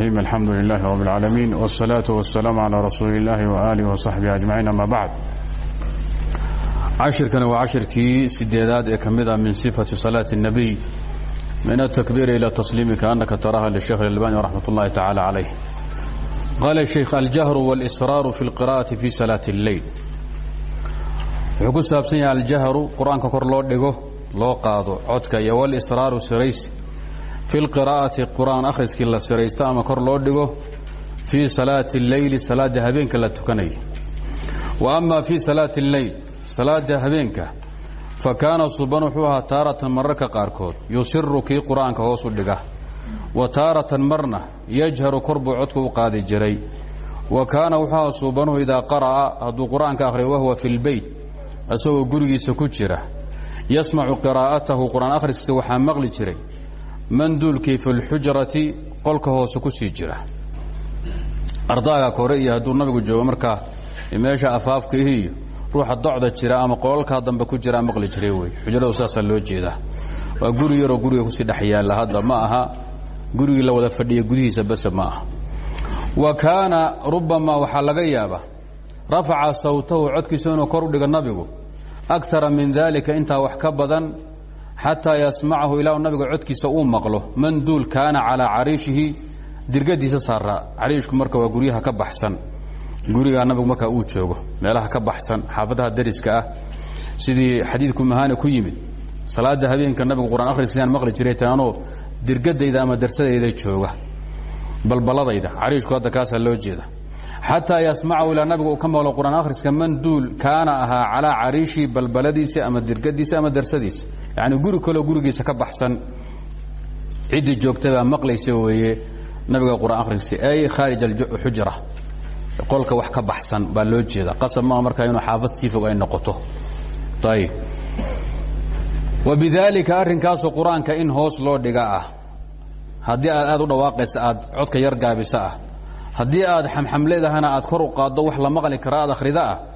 الحمد لله رب العالمين والصلاة والسلام على رسول الله وآله وصحبه أجمعين أما بعد cashirkani waa cashirkii sideedaad ee ka mid ah min sifati salaati الnabiy min aلtakbiir ilى tasliimi kaanaka taraha lisheekh اlalbani raxmat اllahi tacala calayh qaala sheikh aljahru wاlsraaru fi اlqira'ati fi salaati اlleyl wuxuu ku saabsan yahay aljahru qur-aanka kor loo dhigo loo qaado codka iyo wاlsraaru siraysi fi lqiraa'ati qur'aan akhriskii la siraysto ama kor loo dhigo fii salaati اlleyli salaada habeenka la tukanayo wa ama fii salaati اlleyl salaada habeenka fa kaana suban wuxuu ahaa taaratan mararka qaarkood yusiru kii qur'aanka hoosu dhiga wa taaratan marna yajharu kor buu codku u qaadi jiray wa kaana wuxuu ahaa suubanuhu idaa qara'a hadduu qur'aanka akhriyo wahuwa fi lbeyt isagoo gurigiisa ku jira yasmacu qiraa'atahu qur'aan akhriskiisa waxaa maqli jiray manduulkii fi lxujrati qolka hoose ku sii jira ardaaga kore iyo hadduu nabigu joogo markaa meesha afaafkaihiiyo ruuxa docda jira ama qolalkaa dambe ku jiraa maqli jiray wey xujradu saasaa loo jeedaa waa guri yaroo guriga ku sii dhex yaalla hadda ma aha gurigii la wada fadhiya gudihiisa base ma aha wa kaana rubamaa waxaa laga yaaba rafaca sawtahu codkiisa kor u dhigo nabigu akara min dalika intaa wax ka badan xataa yasmacahu ilaa nabiga codkiisa uu maqlo. Man duul kaana calaa cariishihi dirgadiisa saaraa cariishku marka waa guryaha ka baxsan. Gurigaa nabigu markaa uu joogo meelaha ka baxsan xaafadaha dariska ah sidii xadiidku mahaani ku yimid. Salaada habeenka nabigu quraan akhriskayaan maqli jiray taanoo dirgadayda ama darsadayda jooga. Balballadayda cariishku hadda kaasaa loo jeeda. Xataa yasmacahu ilaa nabigu uu ka maqlo quraan akhriska man duul kaana ahaa calaa cariishihi balbaladiisa ama dirgadiisa ama darsadiisa yacni guri kaloo gurigiisa ka baxsan. Ciddii joogtabaa maqlaysa weeye nabiga quraan akhriska ay khaarij alxujra qolka wax ka baxsan baa loo jeeda. Qasab maaha markaa inuu xaafad sii fog ay noqoto. Ayb wabidaalika arrinkaasoo qur'aanka in hoos loo dhiga ah. Haddii aad u dhawaaqaysa aad codka yar gaabisa ah. Haddii aad xamxamleedahana aad kor u qaaddo wax la maqli kara aad akhrida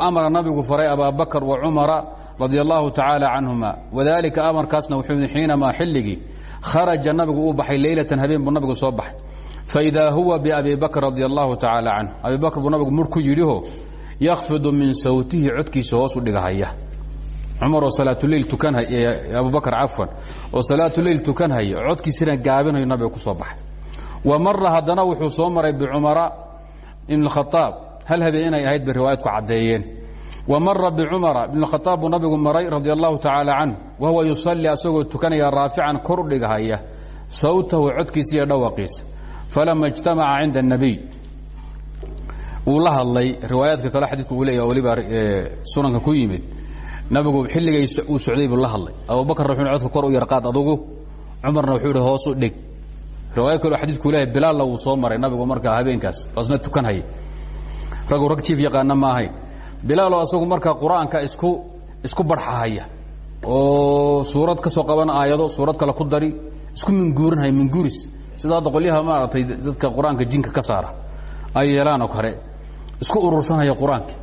amara nabigu faray abaabakar wa cumara radi allahu tacaala canhuma. Wadaalika amarkaasna wuxuu xiinamaa xilligii kharaja nabigu uu baxay leylatan habeen buu nabigu soo baxay. Faidaa huwa biabi bakr radi allahu tacaala canhu. Abi bakr buu nabigu mur ku yidhiho yakfidu min sawtihi codkiisa hoos u dhigahaya. Cumar oo salaatuleyl tukanhay abubakr cafwan oo salaatuleyl tukanhaya codkiisina gaabinayo nabiga ku soo baxay. Wa mara haddana wuxuu soo maray bicumara ibn wamara bicumara bnkhaaab buu nabigu maray radi allahu tacaala canh wahuwa yusalii asagoo tukanaya raafican kor u dhigahaya sawtahu codkiisa iyo dhawaqiisa falama ijtamaca cinda اnabiy uu la hadlay riwaayaadka kale xadiidku uu leeyah waliba sunanka ku yimid nabigu xilligay uu socday buu la hadlay abubakr wuxuuna codka kor u yarqaad adugu cumarna wuxuu ihi hoosu dhig riwaaya kale xadiidku leeyahay bilaalla uu soo maray nabigu markaa habeenkaas wasna tukanhaya ragu rag jiif yaqaana ma ahayn bilaaloo asagu markaa qur-aanka isku isku barxahaya oo suurad ka soo qaban aayado suurad kale ku dari isku minguurinhaya minguuris sida hadda qolyaha maaragtay dadka qur-aanka jinka ka saara ay yeelaanoo kale isku urursanaya qur-aanka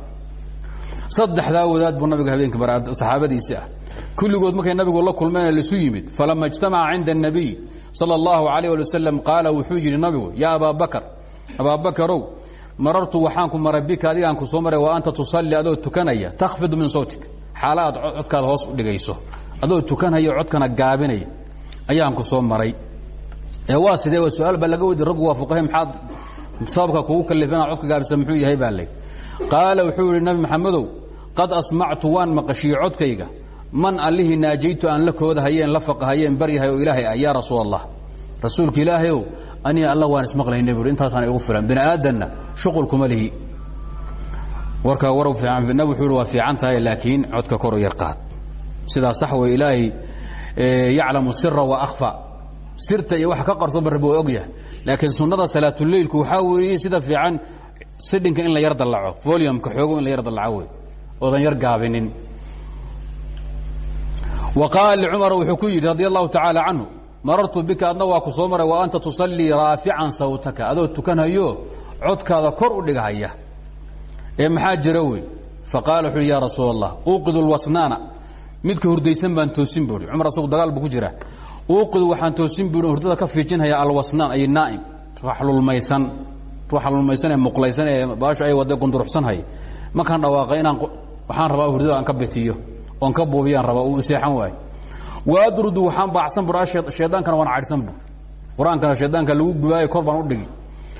saddexdaa wadaad buu nabiga habeenka bara saxaabadiisii ah kulligood markay nabigu la kulmeen laisu yimid falama اجtamaca cinda الnabiy salى اllahu عalيه ali wasalam qaala wuxuu yidhi nabigu yaa abaa bakr abaa bakarow marartu waxaan ku maray bika adigaan ku soo maray wa anta tusalli adoo tukanaya. Takhfidu min sawtik. Xaala aad hoos u dhigayso. Adoo tukanaya codkana gaabinaya. Ayaan ku soo maray. Ee waa sidee? Waa su'aal baa laga weydi raggu sababka kugu kallifa inaad codka gaabisa muxuu yahay baa lay wuxuu nabi maxamedow qad asmactu waan maqashiyey codkayga. Man allihii naajaytu aan la koodahayeen la faqahayeen baryahay oo ilaahay ah yaa rasuulka ilaahayow aniga alla waan ismaqlayna buuri intaasaan igu filan. Bini aadanna shuqul kuma lihi. Warkaa war nabi wuxuu yidhi waa fiican tahay laakiin codka kor yar qaad. Sidaa sax wey ilaahay yaclamu sira wa akhfa. Sirta iyo wax ka qarsoba rabbi waa ogyahay laakiin sunnada salaatuleylku waxaa weeye sida fiican sidhinka in la yar dallaco volumka xoogo in la yar dallaco wey oodan yar gaabinin. Wa qaala licumar wuxuu ku yidhi radi allahu tacaala canhu marartu bika adna waa ku soo maray wa anta tusallii raafican sawtaka. Adoo tukanhayo codkaada kor u dhigahaya ee maxaa jira wey ya rasuul allah uuqidu midka hurdaysan baan toosin buui cumar asagu dagaal buu ku jira uuqidu waxaan toosin buui hurdada ka fiijinhaya alwasnaan ay naa'im ruux lulmaysan ruuxa lulmaysan ee muqlaysan ee baashu ay wadda gunduruxsanhay markaan dhawaaqay inaan waxaan rabaa hurdada aan ka bitiyo oon ka buubiyaan rabaa uu seexan waayo waadrudu waxaan baacsan bur ah, shaydaankana waan cadhsan bur. Qur'aankana lagu gudaayo kor u dhigi.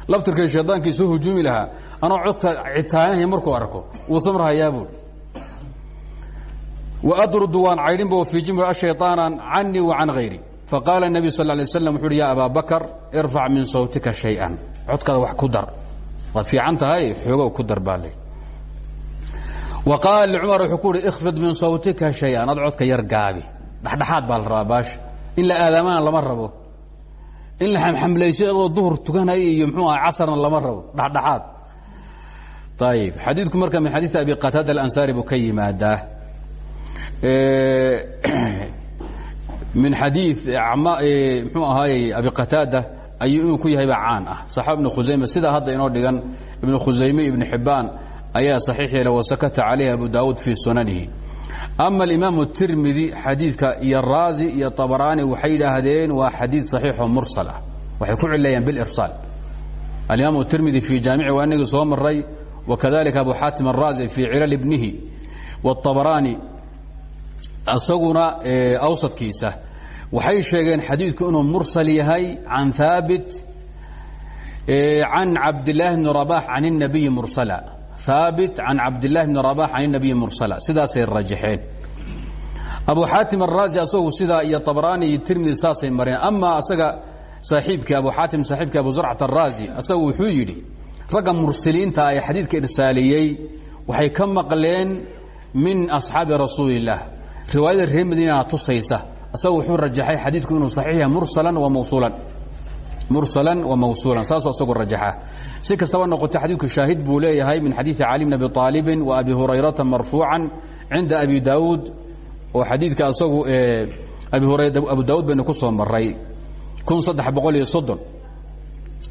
Laftirkay shaydaankii soo hujuumi lahaa anoo codka citaanahay markuu arko wuu samrahayaa buur waadrudu waan caydhin bu wafiijin bur ashayaana ah, canii wa can hayri faqaala nabiyu sal lay slam wuxu uhi ya abaa bakar irfac min sawtika shay-an. Wax ku dar. Wa qaala licumar ku uhi ikfid min sawtika shay-an. Ad codka yar gaabi dhexdhexaad baa la rabaa baasha in la aadaamana lama rabo. In la xamxamlayso adoo duhur tukanaya iyo mxuu aha casarna lama rabo dhexdhexaad. Ayib xadiidku marka min xadiidi abi qataada alansaari buu ka yimaadaa. Min xadii mxuu ahaayey abi qataada ayuu inuu ku yahayba caan ah. Saxaaba ibnu khusayme sidaa hadda inoo dhigan ibnu khusayme ibnu xibbaan ayaa saxiix yeela wasakata calayhi abu daawuud fii sunanihi ama alimaam tirmidi xadiidka iyo raazi iyo abaraani waxay yidhaahdeen waa xadiid saxiixoo mursal ah. Waxay ku cilayaan bilirsaal alimaam tirmidi fii jaamici waa inagii soo maray wakadalika abu xaatim araazi fii cilal ibnihi wabaraani isaguna awsadkiisa waxay sheegeen xadiidku inuu mursal yahay can haabit can cabdilaahi bni rabax can الnabiyi mursala haabit can cabdlahi bni rabax can nabiy mursala. Sidaasay rajaxeen. Abu xaatim araazi asagu sidaa iyo abraani iyo tirmidi saasay mareen. Amaa asaga saaiibkii abu xaatim saaxiibkii abu zarcat araazi asagu wuxuu yidhi ragga mursaliinta ah ee xadiidka irsaaliyey waxay ka maqleen min asxaabi rasuulilah riwaayada reer madiina tusaysa. Asagu wuxuu rajaxay xadiidku inuu saxiix yahay mursalan wa mawsuulan mursalan wa mawsuulan saasuu asagu rajaxa. Si kastaba noqoto xadiidku shaahid buu leeyahay min xadiidi cali bn abi aalibin wa abi hurayrata marfuucan cinda abi daawuud oo xadiidka hurayra abu daawud baynu ku soo maray kun saddex boqol iyo soddon.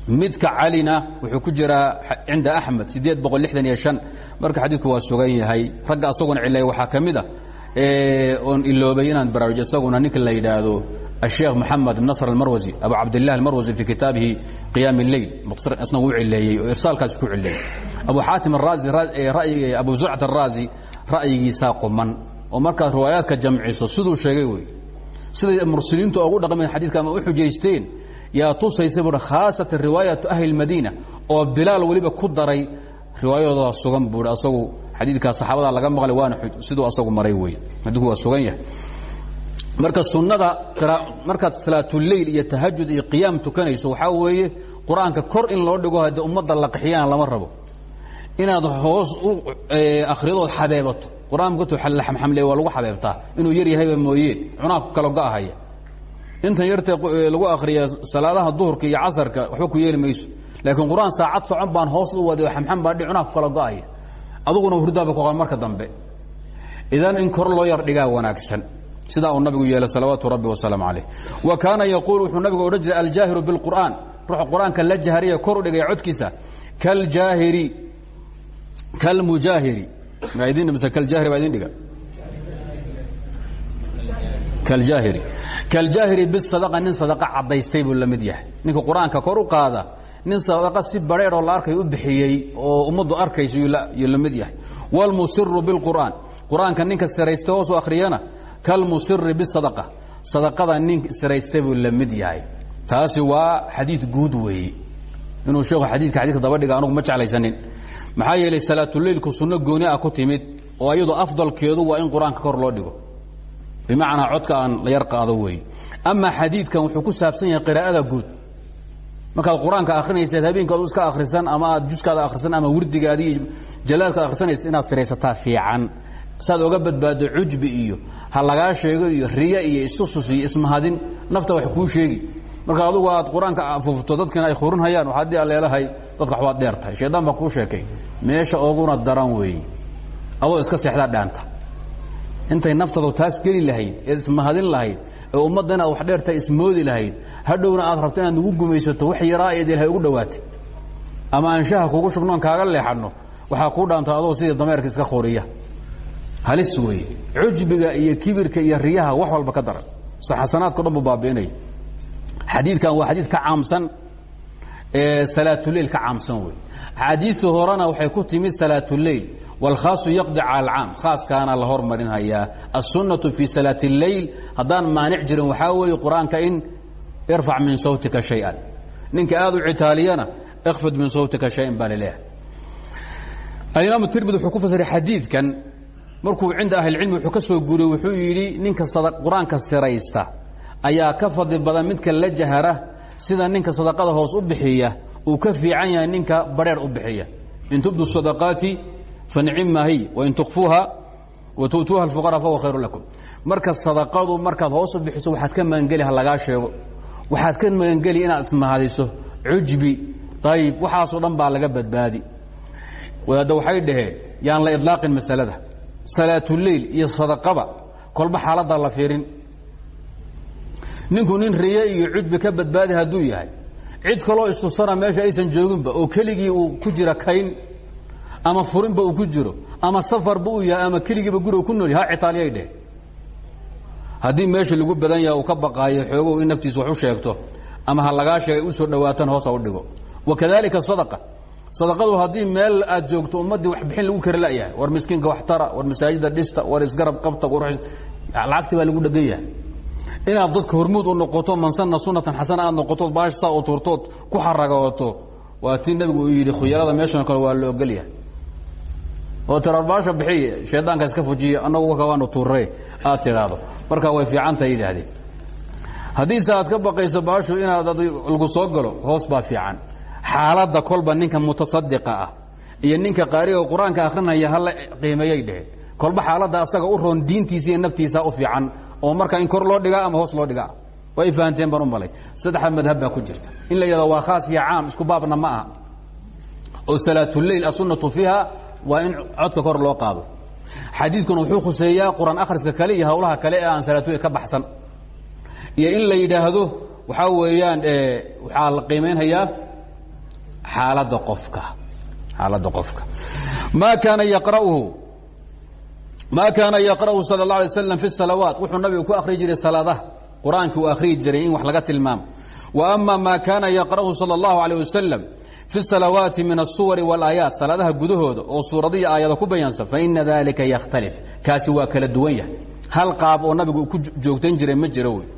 Midka calina wuxuu ku jiraa cinda axmed siddeed boqol lixdan iyo shan. Marka xadiidku waa sugan yahay. Ragga asaguna cilay waxaa ka mid a oon iloobay inaan baraarujo isaguna ninka la yidhaahdo الشheekh محamed بن نصر الmarwزي abu cabdالlah الmarwزي في kitaabihi قyaam الleyl isna wuu cileeyey oo irsaalkaas ku cileeyey abu xaatim الraazi abu zurcat الraazi ra'yigiisaa quman oo markaad riwaayaadka jamciso siduu sheegay wey siday mursiliintu ugu dhaqmeen xadiidka ama u xujaysteen yaa tusaysa buui khaasatan riwaayaةu ahli الmadiina oo bilaal weliba ku daray riwaayadooda sugan buui asagu xadiidkaa saxaabada laga maqlay waana siduu asagu maray wey xadiku waa sugan yahay marka sunnada markaad salaatuleyl iyo tahajud iyo qiyaam tukanayso waxaa weeye qur'aanka kor in loo dhigo haddii ummadda la qaxiyaan lama rabo. Inaad hoos u akhriyadood xabeebato. Qur'aankatu la xamxamleey waa lagu xabeebtaa. Inuu yar yahayba mooyeen. Cunaa ku go'ahaya. Intan yartee lagu akhriya salaadaha duhurka iyo casarka waxba ku yeeli mayso. Laakiin saacad socon baan hoos u waday oo xamxam baa dhi cunaa ku aduguna hurdaaba ku marka dambe. Idan in kor loo yar dhigaa wanaagsan sidaa uu nabigu yeelay salawaatu rabbi wasalaamu calayh. Wa kaana yaquul wuxuu nabigu odhan jiray aljaahiru bilqur'aan. Ruuxa qur'aanka la jahriya kor u dhigaya codkiisa. Kaljaahiri. Kalmujaahiri. Ma idin mise kaljaahiri baa idin dhiga. Kaljaahiri. Kaljaahiri bisadaqa nin sadaqa caddaystay buu la mid yahay. Ninka qur'aanka kor u qaada nin sadaqa si badheeroo la arkay u bixiyey oo ummaddu arkaysa yuu la mid yahay. Wاlmusiru biاlqur'aan qur'aanka ninka siraysta hoos u akhriyana kalmusiri bisadqa sadaqada nin siraysta buu la mid yahay. Taasi waa xadiid guud weeye inuu sheekhu xadiidka xadidka daba dhiga anugu ma jeclaysanin. Maxaa yeelay salaatuleilku sunno gooni ah ku timid oo iyadoo afdalkeedu waa in qur'aanka kor loo dhigo. Bimacnaa codka aan la yar qaado weeye amaa xadiidkan wuxuu ku saabsan yahay qiraa'ada guud. Markaad qur'aanka akhrinaysaad habeenkaad iska akhrisan ama aad juskaada akhrisan ama wirdigaadi iyo jalaadkaad akhrisanaysa inaad tiraysataa fiican. Saad oga badbaado cujbi iyo ha lagaa sheego iyo riya iyo istusus iyo ismahadin nafta wax kuu sheegi. Marka adugu aad qur'aanka fufto dadkina ay khurinhayaan waxaa dii aleelahay dadka waxbaad dheer tahay. Shaydaan baa kuu sheekay. Meesha ooguna daran weeye adoo iska seexdaa dhaanta. Intay naftadu taas geli lahayd ismahadin lahayd ee ummadda wax dheertahay ismoodi lahayd hadhowna aad rabto inaad nugu gumaysato wax yaraa eed ilahay ugu dhowaatay. Ama anshaha kugu shugnoon kaaga leexanno waxaa kuu dhaanta adoo sidii dameerka iska khoriya halis weeye cujbiga iyo kibirka iyo riyaha wax walba ka daran xasanaadko dhan buu baabi'inaya xadiidkan waa xadiid ka caamsan salaatuleil ka caamsan wey axaadiiu horena waxay ku timid salaatuleil wاlkhaasu yaqdi cala alcaam khaaskaana la hormarinhayaa aلsunaةu fi salaat اleyl haddaan maanic jirin waxaa weeye qur-aanka in irfac min sawtika شhayئan ninka aad u citaaliyana ikfid min sawtika شhayan baa laleeyahay alimaam tirmidi wuxuu ku fasiray xadiidkan markuu cinda ahlicilmi wuxuu ka soo guriyey wuxuu yidhi ninka qur'aanka siraysta ayaa ka fadli badan midka la jahara sida ninka sadaqada hoos u bixiya uu ka fiican yahay ninka bareer u bixiya. In tubdu sadaqaati fanicima hiy wain tukfuuha wa tu'tuuha alfuqara fahuwa khayru lakum. Marka sadaqadu markaad hoos u bixiso waxaad ka magangeli ha lagaa sheego. Waxaad ka magangeli inaad ismahadiso. Cujbi ayib waxaasoo dhan baa laga badbaadi. Wadaadda waxay dhaheen yaan la idlaaqin masalada salaatuleyl iyo sadaqaba kolba xaaladda la fiirin. Ninku nin riye iyo cudbi ka badbaadi hadduu yahay cid kaloo istusana meesha aysan jooginba oo keligii uu ku jira kayn ama furinba uu ku jiro ama safarba uu yahay ama keligiiba guriga ku nool ha citaaliyay dheh. Haddii meesha lagu badan yaha uu ka baqaayo xoogow in naftiisa wax u sheegto ama ha lagaa sheegay u soo dhawaatan hoosa u dhigo. Wakadalika sadaqa sadaqadu haddii meel aad joogto ummaddii wax bixin lagu kari layahay war miskiinka wax tara war masaajida dhista war isgarab qabta lacagti baa lagu dhegan yahay. Dadka hormuud u noqoto mansanna sunatan xasana aad noqotood baash saa u tuurtood ku xaragooto waa tii nabigu uu yidhi khuyarada meeshan kale waa la ogolyahay oo tiraad baasha bixiy shaydaanka iska fujiya annagu waka waanu tuurre aad tidhaahdo. Marka way fiicantahay yidhaahdeen haddiise aad ka baqayso baashu inaad lagu soo galo hoos baa fiican xaaladda kolba ninka mutasadiqa ah iyo ninka qaariga qur'aanka akhrinaya hala qiimeeyay dheheen kolba xaaladda asaga u roon diintiisa iyo naftiisa u fiican oo marka in kor loo dhigaa ama hoos loo dhigaa. Way fahanteen baan malay. Saddexda madhab ku jirta. In la yidhahdo waa khaas iyo caam isku baabna ma aha. Oo salaatuleyl asunnatu fiiha waa in codka kor loo qaado. Xadiidkuna wuxuu khuseeyaa qur'aan akhriska kale iyo hawlaha kale ee aan salaatuleyl ka baxsan. Iyo in la yidhaahdo waxaa weeyaan waxaa la qiimaynhayaa xaaladda qofka xaaladda qofka ma kaana yaqra'uhu ma kaana yaqra'uhu sala اlه alay slam fi الsalawaat wuxuu nabigu ku akhri jiray salaadaha qur-aankii uu akhriyi jiray in wax laga tilmaamo wa ama ma kaana yaqra'uhu salى اllahu عalيه wasalam fi الsalawaati min الsuwari wاlaayaat salaadaha gudahooda oo suuradihi aayada ku bayansan faina dalika yakhtalif kaasi waa kala duwan yahay hal qaab oo nabigu ku joogtan jiray ma jiro wey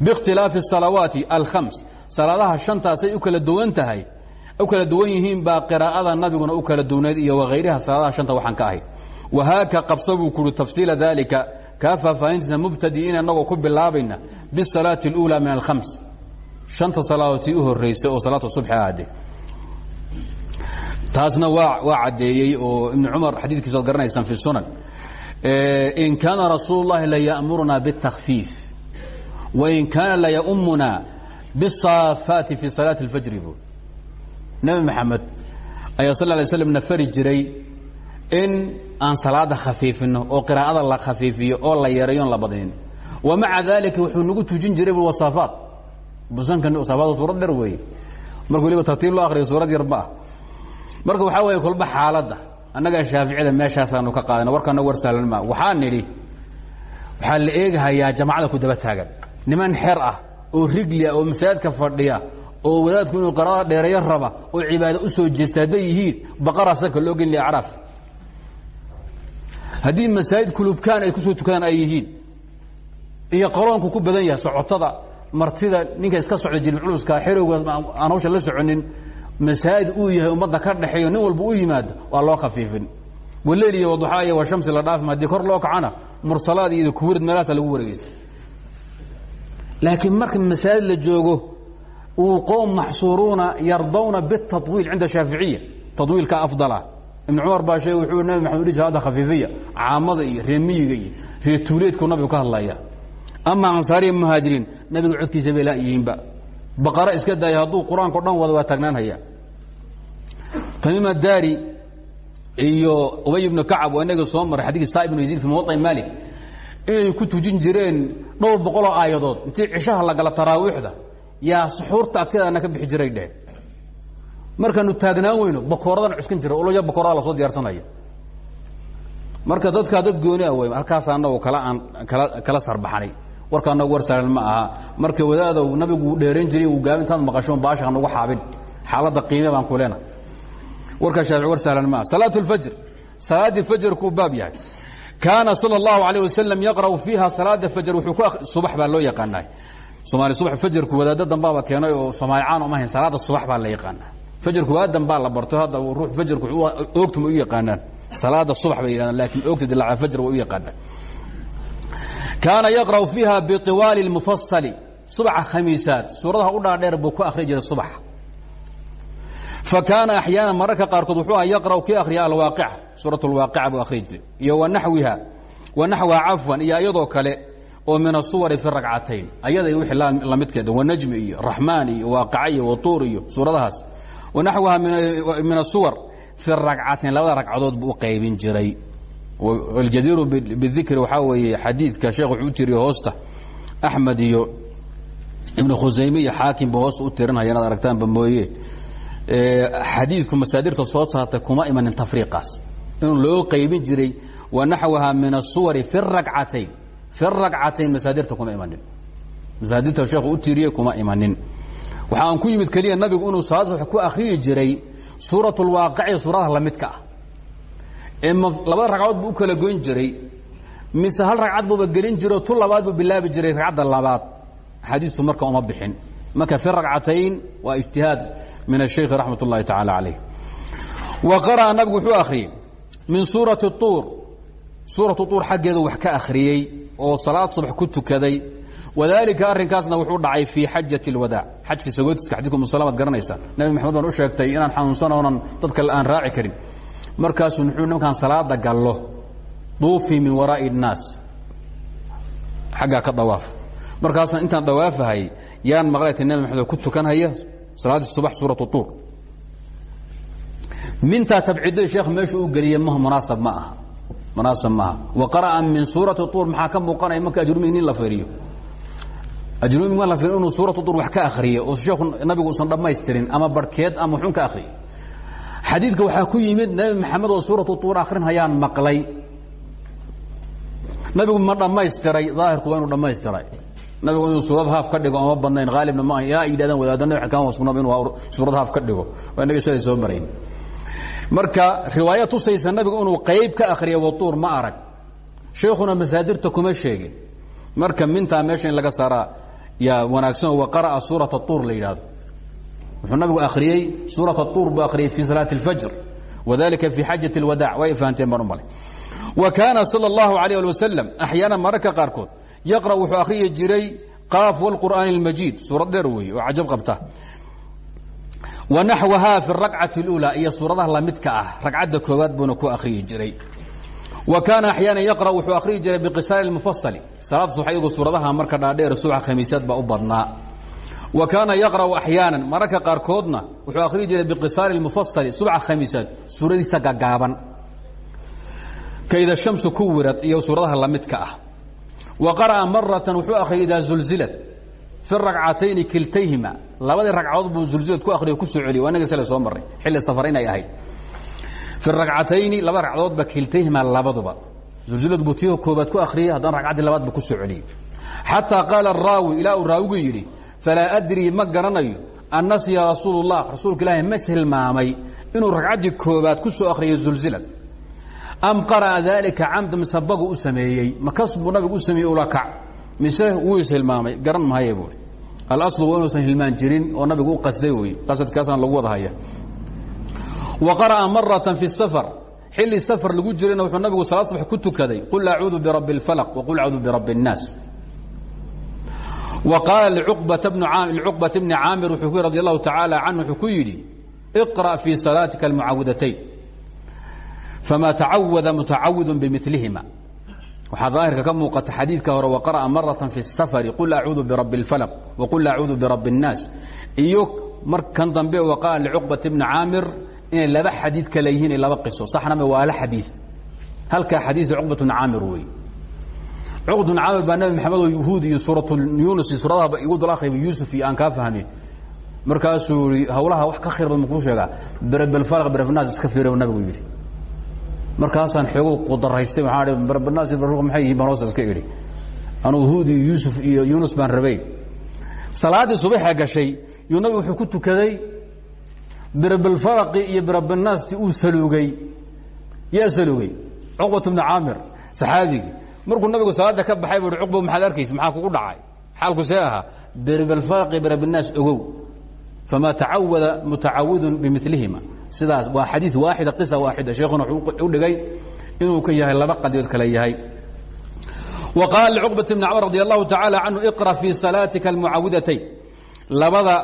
biاkhtilaafi الsalawaati alkhams salaadaha shantaasay u kala duwan tahay u kala duwan yihiin baa qiraa'ada nabiguna u kala duwnayd iyo wahayriha salaadaha shanta waxaan ka ahay wahaaka qabsa buu kuhi tafsiila dalika kaa faahfaahintiisa mubtadi'iin inagoo ku bilaabayna bisalaati اlأulى min alkhams shanta salaadoodtii u horeysay oo salaata subxi ahade taasna waa waa caddeeyey oo ibn cumar xadiidkiisa ad garanaysaan fi sunan in kaana rasuul اllahi laya'muruna bالtakfiif wain kaana laya'umuna bالsaafaati fi salaati اlfajri bu nebi maxamed ayaa sal lay slm na fari jiray in aan salaada khafiifino oo qiraa'ada la khafiifiyo oo la yareeyo on la badnin wa maca dalika wuxuu nagu tujin jiray wasaafaat busanka wasaafaad suurad dher weeye. Marka waliba tartiib loo akriyo suurad yar ma ah marka waxaa weeye kolba xaaladda. Annaga shaaficida meeshaasaanu ka qaadana warkana war sahlan maa waxaa nidhi waxaa la eegahayaa jamacada ku daba taagan. Niman xer ah oo rigli ah oo masaajidka fadhiya oo wadaadku inuu qaraada dheereeyo raba oo cibaado u soo jeesta yihiin baqara saka loo geli acraaf haddii masaajid kulubkaan ay ku soo tukadaan ay yihiin iyo qoloonku ku badan yahay socotada martida ninka iska socda jilbculuska xerowga aan hawsha la soconin masaajid uu yahay ummadda ka dhexeeyo nin walba u yimaado waa loo khafiifin. Waleyl iyo waduxaa iyo washamsi la dhaafim haddii kor loo kacana mursalaad iyo kuwirad meelahaasa lagu wareegeysa laakiin marka masaajid la joogo qowm maxsuuruuna yardawna bitawiil cinda shaaficiya tawiilka afdala. Ibn cumar baa sheeg wuxuu nabi maxamed udhis hadda khafiifiya caamada iyo reemiyiga iyo reetuuleedku nabigu ka hadlaya ama ansaariya muhaajiriin nabiga codkiisa bay laayihiinba baqara iska daaya hadduu qur'aankao dhan wada waa taagnaanhaya. Tamiima daari iyo ubay ibnu kacab waa inaga soo maray xadiiga saa ibnu yaziid fi muwaطa maalik. Inay ku tujin jireen dhowr boqoloo aayadood. Intii cishaha la gala taraawiixda yaa suxuurta agteedana ka bixi jiray dheh markaanu taagnaan weyno bakooradan cuskan jira oloya bakoorada lasoo diyaarsanaya marka dadkaa dad gooni ah wey halkaasa anagu kala aan kala kala sarbaxanay warka anagu war saalan ma aha marka wadaadow nabigu dheerayn jiray uu gaabin intaad maqasho baasha nagu xaabin xaaladda qiime baan ku leenahay warkaa shaafici war sahlan maa salaat اlfajr salaaddii fajrkuu baab yahay kaana salى اllahu alيه wasalam yaqra'u fiiha salaada fajr wuxuu ku subax baa loo yaqaanaa soomaali subax fajarku wadaaddo dambaaba keenay oo soomaali caan uma hayn salaada subax baa la yaqaanaa fajarku waa dambaa la barto hadda ruux fajarku oogtuma u yaqaanaan salaada subax bay yidhahdaan laakiin oogta dilaaca fajr way u yaqaanaan kaana yaqra'u fiiha biطiwaali اlmufasali subaxa khamiisaad suuradaha u dhaadheer buu ku akhri jiray subax fa kaana axyaana mararka qaarkood wuxuu aha yaqra'u kii akhriya alwaaqica suurat اlwaaqica buu akhri jiray iyo wanaxwiha wanaxwaha cafwan iyo iyadoo kale oo min asuwari fi ragcatayn ayada wii lamidkeeda wanajmi iyo raxmaan iyo waaqica iyo watuur iyo suuradahaas. Wanaxwaha min asuwar fi ragcatayn labada ragcadood buu u qaybin jiray. Aljadiiru bidikri waxaa weeye xadiidka sheekh wuxuu u tiriye hoosta. Axmed iyo ibnu khusayme iyo xaakim ba hoosta u tirinhaya inaad aragtaanba mooye. Xadiidku masaadirta soo saartay kuma imanin tafriiqaas. In loo qaybin jiray wanaxwaha min asuwari fi ragcatayn fi ragcatayn masaadirta kuma imanin masaadirta sheekhu u tiiriyey kuma imanin waxa aan ku yimid keliya nabigu inuu salaad ku akhriyi jiray suurat lwaaqici suuradaha lamidka ah ee labada ragcadood buu u kala goyn jiray mise hal ragcad buuba gelin jiro tu labaad buu bilaabi jiray ragcadda labaad axaadiistu marka uma bixin marka fi ragcatayn waa ijtihaad min الshaykh raxmat اllahi tacala calayh wa qara'a nabigu wuxuu akhriyey min suurati اطuur suuratu طuur xaggeedu wax ka akhriyey oo salaad subax ku tukaday wadalika arrinkaasna wuxuu dhacay fii xajaة اlwadaac xajka sagootiska xadidku muslamaad garanaysa nabi maxamed baan u sheegtay inaan xanuunsan oonan dadka aan raaci karin markaasuu nuxuu nimankaan salaada gallo duufii min waraa'i الnaas xaggaa ka dawaaf markaasna intaan dawaafahay yaan maqlayta nabi maxamed oo ku tukanhaya salaaddii subax suuratu tuur mintaa tabciiday sheekh meeshu u geliyey m munaasab ma aha munaasab maaha. Wa qara'a min suurati tuur maxaa ka muuqanaya marka ajrumi nin la fiiriyo ajrumi ma la fiiriyo inuu suuratu tuur wax ka akhriyo oo sheekhu nabigu usan dhammaystirin ama barhkeed ama wuxuun ka akhriyay xadiidka waxaa ku yimid nebi maxamed oo suuratu tuur akhrinhayaan maqlay. Nabigu ma dhammaystiray daahirku waa inuu dhammaystiray. Nabigu inuu suurad haaf ka dhigo oma badnayn haalibna ma yaa yidhahdaan wadaadana kan hooskunab inuu suurad haaf ka dhigo. Waa inaga shalay soo marayn marka riwaaya tusaysa nabigu inuu qayb ka akhriya watuur ma arag sheekhuna masaadirta kuma sheegin marka mintaa meesha in laga saaraa yaa wanaagsan wa qara'a suurata tuur la yidhahdo wuxuu nabigu akhriyey suurata tuur buu akhriyey fii salaati اlfajr wadalika fii xajaة اlwadaac way fahanteen baan u malay wa kaana salى اllahu عalيه ali wasalam axyaana mararka qaarkood yaqra wuxuu akhriyi jiray qaaf wاlqur'aani اlmajiid suurad dheer weeye oo cajab qabta wanaxwahaa fi rakcati اlulaa iyo suuradaha lamidka ah. Ragcadda koowaad buuna ku akhriyi jiray. Wa kaana axyaana yaqra wuxuu akhriyi jiray biqisaari mufasali salaad subax iyagu suuradaha marka dhaadheer subax khamiisyad baa u badnaa. Wa kaana yaqra'u axyaanan mararka qaarkoodna wuxuu akhriyi jiray biqisaari mufasali subax khamiisaad suuradiisa gagaaban kaida shamsu ku wirad iyo suuradaha lamidka ah. Wa qara'a maratan wuxuu akhriyay idaa zulzilad fi ragcatayni kiltayhima labadii ragcadood buu zulzilad ku akhriyo ku soo celiy waa inaga sale soo marray xilli safar inay ahayd fi ragcatayni laba ragcadoodba kiltayhima labaduba zulzilad buu tii koobaad ku akhriyey haddana ragcaddii labaad buu ku soo celiyey xataa qaala araawi ilaa uu raawigu yidhi falaa adrii ma garanayo an nasiya rasuulu اllah rasuulka ilaahi mas hilmaamay inuu ragcaddii koobaad ku soo akhriyay zulzilad am qara'a daalika camda mise bagu u sameeyey makas buu nabigu u sameeyey ula kac mise wuu ishilmaamay garan mahaye buui alaslu waa inuusan hilmaan jirin oo nabigu u qasday wey qasadkaasna lagu wada haya wa qara'a maratan fi safar xilli safar lagu jirayna wuxuu nabigu salaad subax ku tukaday qul acuudu birabbi اlfalq waqul acuudu birabbi الnaas wa qaala licuqbata bni caamir wuxuu ku radi allahu tacaala canhu wuxuu ku yidhi iqra' fii salaatika almucaawidatayn fama tacawada mutacawidun bimilihima waxaa daahirka ka muuqata xadiidka hore waqara'a maratan fi الsafari qul acuudu birabbi اlfalq waqul acuudu birabbi الnaas iyo markan dambe waqaala licuqbat bni caamir inay laba xadiid kale yihiin laba qiso saxname waa la xadiid halkaa xadiidu cuqbat bni caamir wey cuqbat bni caamir baa nabi maxamed oo yahuud iyo suurat yunus iyo suuradaha igu dul akhriba yuusuf iyo aan kaa fahmin markaasuu i hawlaha wax ka khayr badan makuu sheegaa birabbilfalq birabinaas iska fiira nabigu yidhi markaasaan xoogo qudaraystay yihiin? Baan hoosa iska idhi. Anuu yahuud iyo yuusuf iyo yunus baan rabay. Salaaddii subaxa gashay yuu nabigu wuxuu ku tukaday birbilfaraqi iyo birabinaasti uu saluugay. Yaa saluugay? Cuqbat bnu caamir saxaabigii. Markuu nabigu salaada ka baxay bui cuqba maxaad arkaysa maxaa kugu dhacay? Xaalku see ahaa birbilfaraqi birabinaas ogow famaa tacawada mutacawidun bimilihima sidaas waa xadii waaxida qisa waaxida sheekhuna wuxuu u dhigay inuu ka yahay laba qadiyood kale yahay. Wa qaala licuqbat bni camr radi allahu tacaala canhu iqra fii salaatika almucawidatayn labada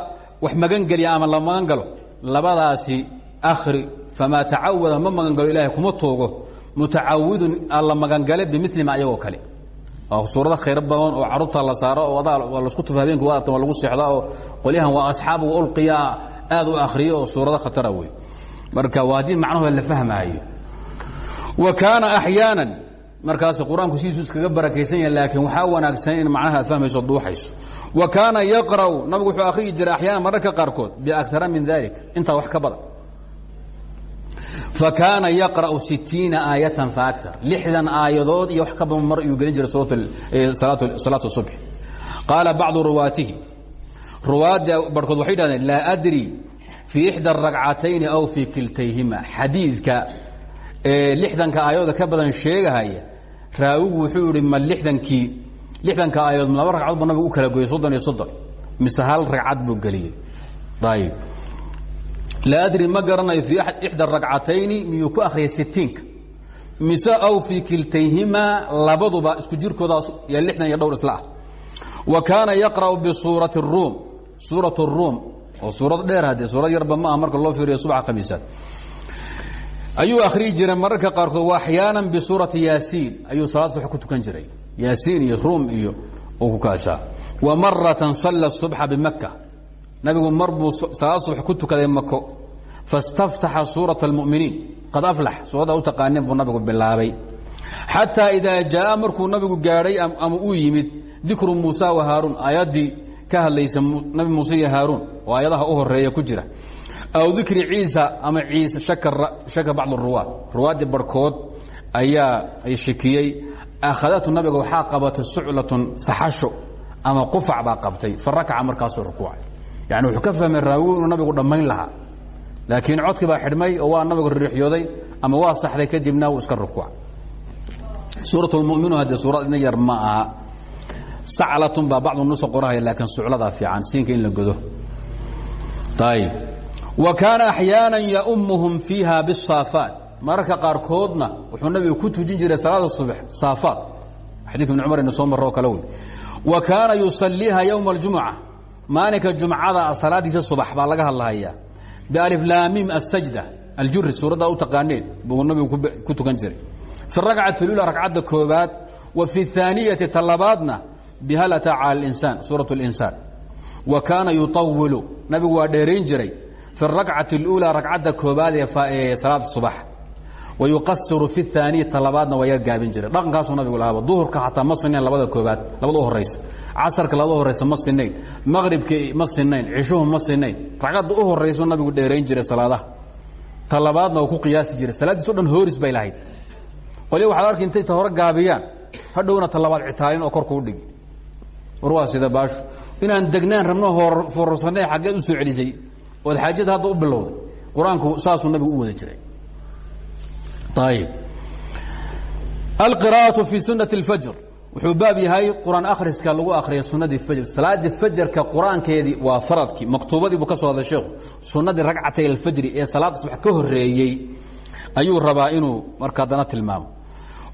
wax magan geliya ama la magan galo labadaasi akhri famaa tacawada ma magan galo ilahay kuma toogo. Mutacawidun alla magangale bimilima ayagoo kale. Suurado khayr badan oo carruurta la saaro oo waa lasku tufa habeenki waa lagu seexdaa oo qolyahan waa asxaabu ulqiya aad u akhriyo oo suurado khatara wey marka waa haddii macnahooda la fahmaayo. Wa kaana axyaanan markaas qur'aanku sidiisu iskaga barakaysan yahay laakiin waxaa wanaagsan in macnaha aad fahmayso duuxayso. Wa kaana yaqra'u nabigu wuxuu akhriyi jiray axyaanan mararka qaarkood biakara min dalik intaa wax ka badan. Fakaana yaqra'u sitiina aayatan faakar lixdan aayadood iyo wax ka badan mar iyuu gelin jiray salaatu subxi qaala bacdu ruwaatihi ruwaadda barhkood waxay dhahdeen laa adri fii ixda ragcatayni aw fii kiltayhima xadiidka ee lixdanka aayooda ka badan sheegahaya raawigu wuxuu ihi ma lixdankii lixdanka aayood laba ragcadood ba nabigu u kala goyey soddon iyo soddon mise hal ragcad buu geliyey ayib la adri ma garanayo fii ixda ragcatayni miyuu ku akriyay sitiinka mise aw fii kiltayhimaa labaduba isku jirkoodaas lixdan iyo dhowr isla ah wa kaana yaqra'u bisuurati ruum suurat ruum oo suurad dheer haddee suurad yarba ma aha marka loo fiiriyo subaxa khamiisaad. Ayuu akhriyi jiray mararka qaarkood wa axyaana bisuurati yaasiin. Ayuu salaad subax ku tukan jiray. Yaasiin iyo ruum iyo uu ku kaasaa wa maratan salla subxa bimaka nabigu mar buu ku tukaday mako fastaftaxa suuraة اlmuminiin qad aflax. Suuradda u taqaaneen buu nabigu bilaabay. Xataa idaa jaa markuu nabigu gaadhay ama uu yimid dikru muusa wa haaruun. Aayaddii ka hadlaysa nabi muuse iyo haaruun. Oo aayadaha u horreeya ku jira. Aw dikri ciisa ama ciise shaka bacd ruwaad. Ruwaaddii barhkood ayaa ay shakiyey akhadatu nabiga waxaa qabatay suclatun saxasho ama qufac baa qabtay fa rakaca markaasuu rukuucay. Yani wuxuu ka fahmay raawigu inuu nabigu dhammayn lahaa. Laakiin codkii baa xidhmay oo waa nabigu riixyooday ama waa saxday kadibna wuu iska rukuucay. Suurat lmuminuun haddee suurad ina yar ma aha saclatun baa bacd nusta qorahaya laakiin suclada fiican. Siinka in la godo. Ayib wa kaana axyaana yaumuhum fiiha bisaafaat mararka qaarkoodna wuxuu nabigu ku tujin jiray salaada subax saafaat. Xadiik ibn cumar ina soo marro oo kale wey wa kaana yusaliiha ywma اljumca maalinka jumcada ah, subax baa laga hadlahayaa. Bialiflaamiim asajda aljuri suuraddaa u taqaaneen buu nabigu ku tukan jiray. Fi rakcat lula ragcadda koobaad wa fi اaaniyati talabaadna bihal ataa cala اlinsaan suuraة اlinsaan wa kaana yuطawilu nabigu waa dheerayn jiray fi اrakcati اlأulى ragcadda koobaad ee salaada subax wa yuqasiru fi اhaaniya talabaadna waa yar gaabin jiray dhaqankaasuu nabigu lahaaba duhurka xataa ma sinayn labada koobaad labada u horaysa casarka labada horaysa ma sinayn maqribka ma sinayn cishuhu ma sinayn ragcadda u horaysuu nabigu dheerayn jiray salaadaha talabaadna waa ku qiyaasi jiray salaaddiis o dhan hooris bay lahayd qolya waxaad arki intay ta hore gaabiyaan hadhowna talabaad citaalin oo kor kuu dhigi war waa sida baashu inaan degnaan rabno foorarsanay xaggeed u soo celisay ood xaajada hadda u bilowday qur-aanku saasuu nabigu u wada jiray ayib alqira'aةu fi sunati اlfajr wuxuu baab yahay qur-aan akhriska lagu akhriya sunadii fajr salaadii fajarka qur-aankeedii waa faradkii maktuubadii buu ka soo hadlay sheekhu sunadii ragcatay alfajri ee salaada subax ka horeeyey ayuu rabaa inuu marka haddana tilmaamo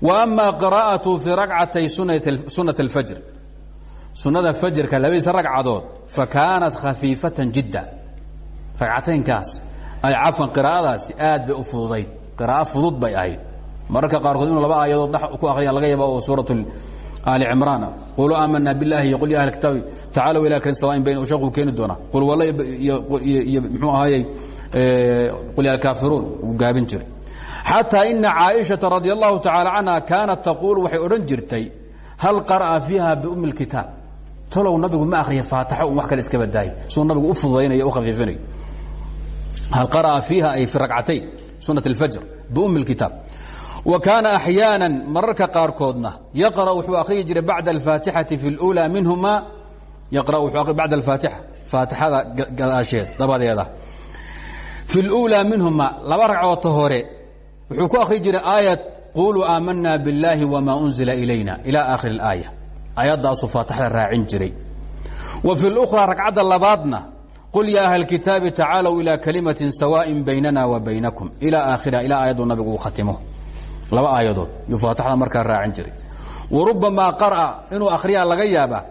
wa ama qira'atu fii ragcatay sunati اlfajr sunada fajrka labadiisa ragcadood fa kaanat khafiifatan jidda. Ragcataynkaas ay cafan qiraa'adaasi aad bay u fududayd. Fudud bay ahayd. Mararka qaarkood laba aayadood dhex ku akhriyaan laga yaaba oo ali cimraan. Quluu aamana billahi iyo ya ahla kitaabi tacalow ila karin sawaain bayna shaquu keeni doonaa qul walla iyo muxuu ahaayey qul ya alkaafiruun gaabin jiray. Xataa ina caaishata radia allahu tacala canha kaanat taquul waxay odhan jirtay hal qara'a fiiha biumi اlkitaab talow nabigu ma akriya faataxo un wax kale iska badaayay suu nabigu u fududaynayo u khafiifinayo hal qara'a fiiha ay fi ragcatayn sunaة اlfajr biumi اlkitaab wa kaana axyaana mararka qaarkoodna yaqra wuxuu akhriyi jiray bacda alfaatixati fi اlأulى minhuma yaqra wuxuu bacda alfaatixa faatixada gadaasheed dabadeeda fi اlأulىa minhuma laba ragcoodta hore wuxuu ku akhri jiray aayat quluu aamana biاllaahi wma unzila ilayna ilى aakhir اlaaya aayaddaasuu faataxda raacin jiray wa fi اlأkhraa ragcadda labaadna qul ya ahla اkitaabi tacaalow ilى kalimaةi sawaaءi baynana wa baynakum ilى aakhiriha ilaa aayaddu nabigu uu khatimo laba aayadood yuu faataxda markaa raacin jiray wa rubamaa qar'a inuu akhriyaa laga yaabaa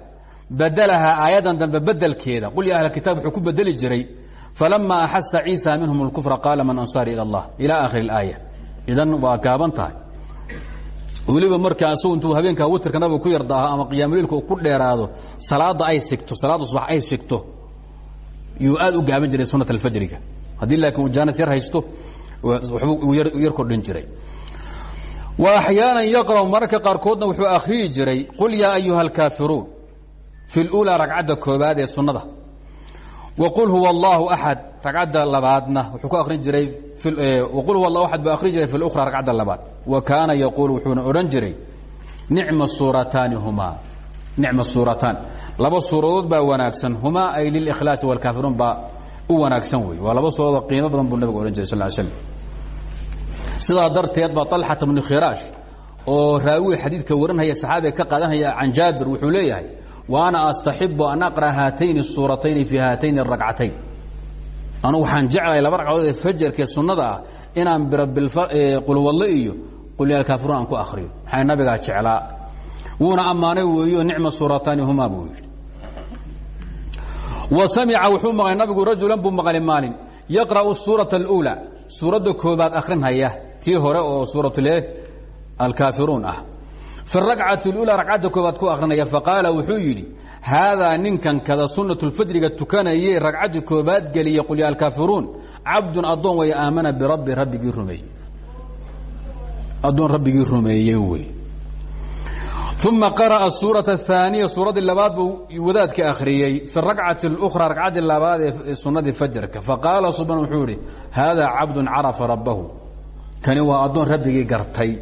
badalahaa aayaddan dambe bedelkeeda qul ya ahla kitaab wuxuu ku bedeli jiray falama axasa ciisa minhum اlkufra qaala man ansaari ilى اllah ilى aakhiri اlaaya idan waa gaaban tahay weliba markaa asagu intuu habeenkaa witrka nabiga ku yardaaho ama qiyaamaliilka ku dheeraado salaadda ay sigto salaadda subax ay sigto yuu aad u gaaban jiray sunat alfajriga haddii laakiin uu jaanis yar haysto waxbuu yar kordhin jiray. Wa axyaanan yaqra'u mararka qaarkoodna wuxuu akhriyi jiray qul yaa ayuha alkaafiruun fi luulaa ragcadda koowaad ee sunnada waqul huwa allaahu axad ragcadda labaadna wuxuu ku akhrin jiray waqul huwa allahu axad buu akhrin jiray fi lukhra ragcadda labaad wa kaana yaquul wuxuuna odhan jiray nicma suurataani humaa nicma suurataan laba suuradood baa wanaagsan humaa ay lilkhlaasi walkaafiruun baa u wanaagsan wey waa laba suuradood qiimo badan buu nabiga odhan jiray sal l slam sidaa darteed baa طalxata bnu khiraash oo raawiga xadiidka warinhaya saxaabiga ka qaadanhaya can jaabir wuxuu leeyahay ana astaxibu an aqra haatayni suuratayni fii haatayni ragcatayn. Anugu waxaan jeclahay laba ragcadood ee fajarkee sunnada ah inaan biraqulwadlo iyo qulyaalkaafiruun aan ku akriyo maxaa nabigaa jeclaa? Wuuna ammaanay weeyo nicma suurataani humaa buu yidhi. Wa samica wuxuu maqlay nabigu rajulan buu maqlay maalin yaqra'u suurata aluulaa suuradda koobaad akhrinhaya tii hore oo suuratuleh alkaafiruun ah fi rakcat اlulaa racadda koobaad ku akrinaya faqaala wuxuu yidhi haadaa ninkan kada sunatulfajriga tukanayey ragcadda koobaad geliya qul ya alkaafiruun cabdun addoon way aamana birabbi rabbigii rumeey addoon rabbigii rumeeyey wey uma qara'a suurata aaniya suuraddii labaad buu wadaadka akhriyey fi rakcati اlukhraa ragcaddii labaad ee sunadii fajarka faqaala suban wuxuu idhi haadaa cabdun carafa rabbahu kani waa addoon rabbigii gartay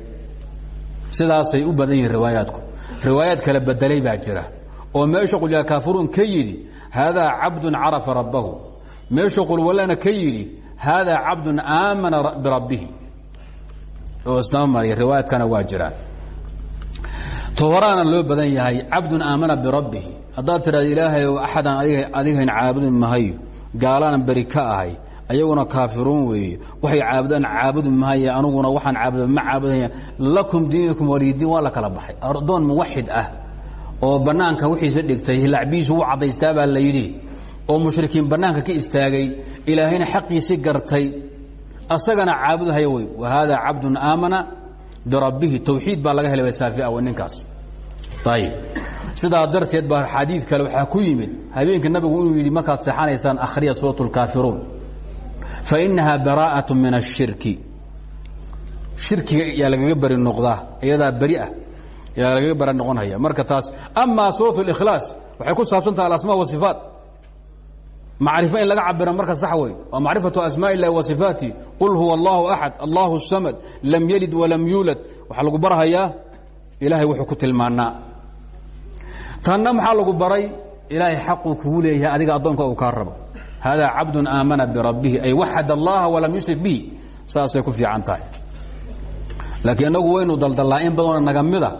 sidaasay u badan yihiin riwaayaadku riwaayaad kale bedelay baa jira oo meesha qulyaa kaafiruun ka yidhi haadaa cabdu carafa rabbahu. Meesha qulwallana ka yidhi haadaa cabdu aamana birabbihi oo isdaba mariya riwaayaadkana waa jiraan. Tohoraana loo badan yahay cabdun aamana birabbihi haddaad tidhahda ilaahay axadaan adigahayn caabudi mahayo gaalana beri ahay ayaguna kaafiruun weeye. Waxay caabudaan caabudi mahaye anuguna waxaan caabuda ma caabudaya lakum diinukum walidiin waa la kala baxay. Ardoon muwaxid ah oo bannaanka wixiisa dhigtay lacbiisu u caddaystaa baa la yidhi oo mushrikiin bannaanka ka istaagay ilaahayna xaqiisi gartay asagana caabudhaya wey wa haadaa cabdun aamana birabbihi tawxiid baa laga helay saafi aw ninkaas. Ayib sidaa darteed baa xadiid kale waxaa ku yimid habeenkii nabigu inuu yidhi markaad seexanaysaan akhriya suurat اlkaafiruun fainaha bara'aة min الshirki shirkiga yaa lagaga beri noqdaa iyadaa beri ah yaa lagaga beri noqonhaya marka taas amaa suuraة اlإkhlaas waxay ku saabsan taha alasma wasifaat macrifo in laga cabiro marka sax wey waa macrifaةu asmaaء الlahi wa صifaati qul huwa اllahu axad allahu الsamad lam yelid walam yuulad waxaa lagu barhayaa ilahay wuxuu ku tilmaanaa tanna maxaa lagu baray ilaahay xaquu kugu leeyahay adiga addoonka uu kaa rabo hada cabdu aamana birabbihi ay waxad allaha walam yushrik bihi saasay ku fiican tahay laakiin inagu waynu daldallaa in badanoo naga mida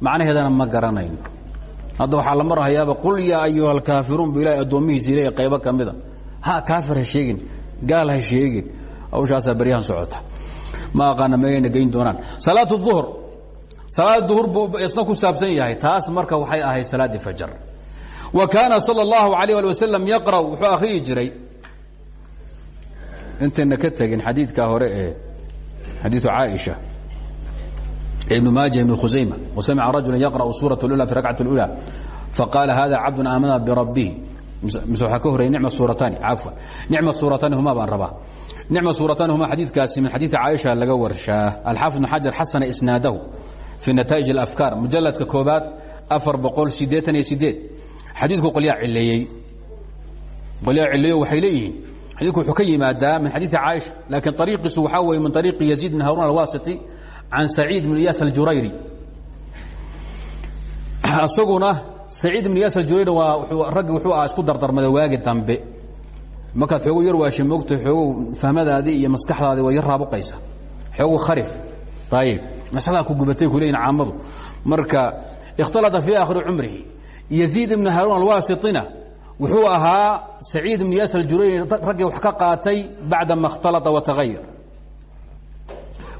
macnaheedana ma garanayno hadda waxaa la marhayaaba qul yaa ayuha alkaafiruun bu ilahay addoomihiisi iley qaybo ka mida ha kaafir ha sheegin gaal ha sheegin hawshaasaa baryahan socota ma aqaana meegayna geyn doonaan salaat uhr salaada duhur buu isna ku saabsan yahay taas marka waxay ahayd salaaddii fajar wa kaana salى اllahu alayh ali wasalam yaqra' wuxuu akhriyi jiray intayna ka tegin xadiidkaa hore ee xadiiu caaisha ibn maaja ibn khusayma wasamica rajula yaqra'u suuraة اlأulى fi rakcat اlأulى faqaala hada cabdu aamana birabbihi mise waxaa ka horreya nicma suurataani cafwan nicma suurataani huma baan rabaa nicma suurataani huma xadiidkaasi min xadiidka caaisha laga warshaa alxaafid ibn xajar xasana isnaadahu في نتائج الأفكاar مجلدka كoobaad aفaر بqل sideetan iyo sideed xadiidku qolyaa cileeyey qolyaa cileeyo waxay leeyihiin xadidku wuxuu ka yimaadaa min xadiidi caaisha laakiin ariiqiisu waxaa weeye min ariiqi yaziid bin haruun alwasiti can saciid bn iyaas aljurayri. Isaguna saciid bn iyaas aljurayri waa raggi wuxuu ahaa isku dardarmada waagi dambe. Markaad xoogu yar waashe moogta xoogow fahmadaadii iyo maskaxdaadii waa yar raabuqaysa. Xoogu kharif ayib masadaa ku gubatay ku leeyihiin caamadu. Marka ikhtalata fii aakhiri cumrihi yaziid ibnu haarun alwasiطina wuxuu ahaa saciid ibnu yaas aljurayni raggii wax ka qaatay bacda ma اkhtalaa watagayar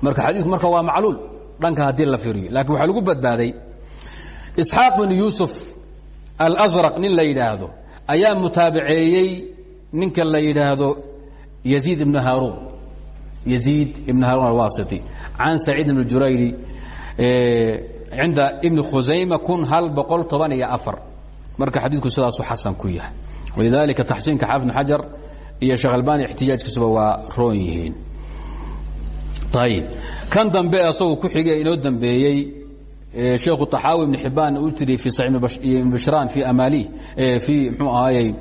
marka xadiiku marka waa macluul dhanka haddii la firiyo lakiin waxaa lagu badbaaday isxaaq binu yuusuf alazraq nin la yidhaahdo ayaa mutaabaceeyey ninka la yidhaahdo yaziid ibnu haarun. Yaziid ibnu haarun alwasiti can saciid ibn jurayri cinda ibn khusaym kun hal boqol toban iyo afar. Marka xadiidku sidaasu xasan ku yahay. Walidaalika taxsiinka xaafidn xajar iyo sheekh albani ixtijaajkiisuba waa roon yihiin. Ayib kan dambe isagu ku xige inoo dambeeyey sheekhu taxaawi ibn xibaan uu tiri fi ibn bishraan fi amali fii mxuu ahaayey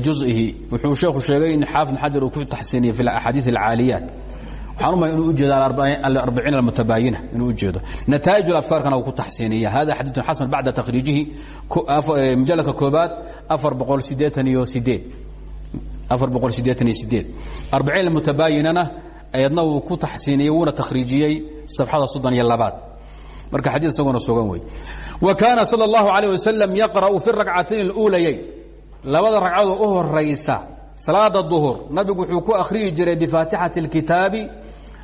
juzihi wuxuu sheekhu sheegay in xaafidn xajar uu ku taxsiiniyey fi axaadiid alcaaliyaat waxaan umay inuu ujeedo aarbaciin almutabaayina inuu ujeedo nataa'ij afkaarkana uu ku taxsiiniya hada xadiiثun xasan bacda takhriijihi mujaladka koobaad afar boqol sideetan iyo sideed afar boqol sideetan iyo sideed arbaciin almutabaayinana ayadna wuu ku taxsiiniyey wuuna takhriijiyey safxada soddon iyo labaad marka xadiid isaguna sugan wey wa kaana salى اllahu عalيه wasalam yaqra'u fi rakcatayn اluulayayn labada ragcadoo u horaysa salaada duhur nabigu wuxuu ku akhriyi jiray bifaatixati اlkitaabi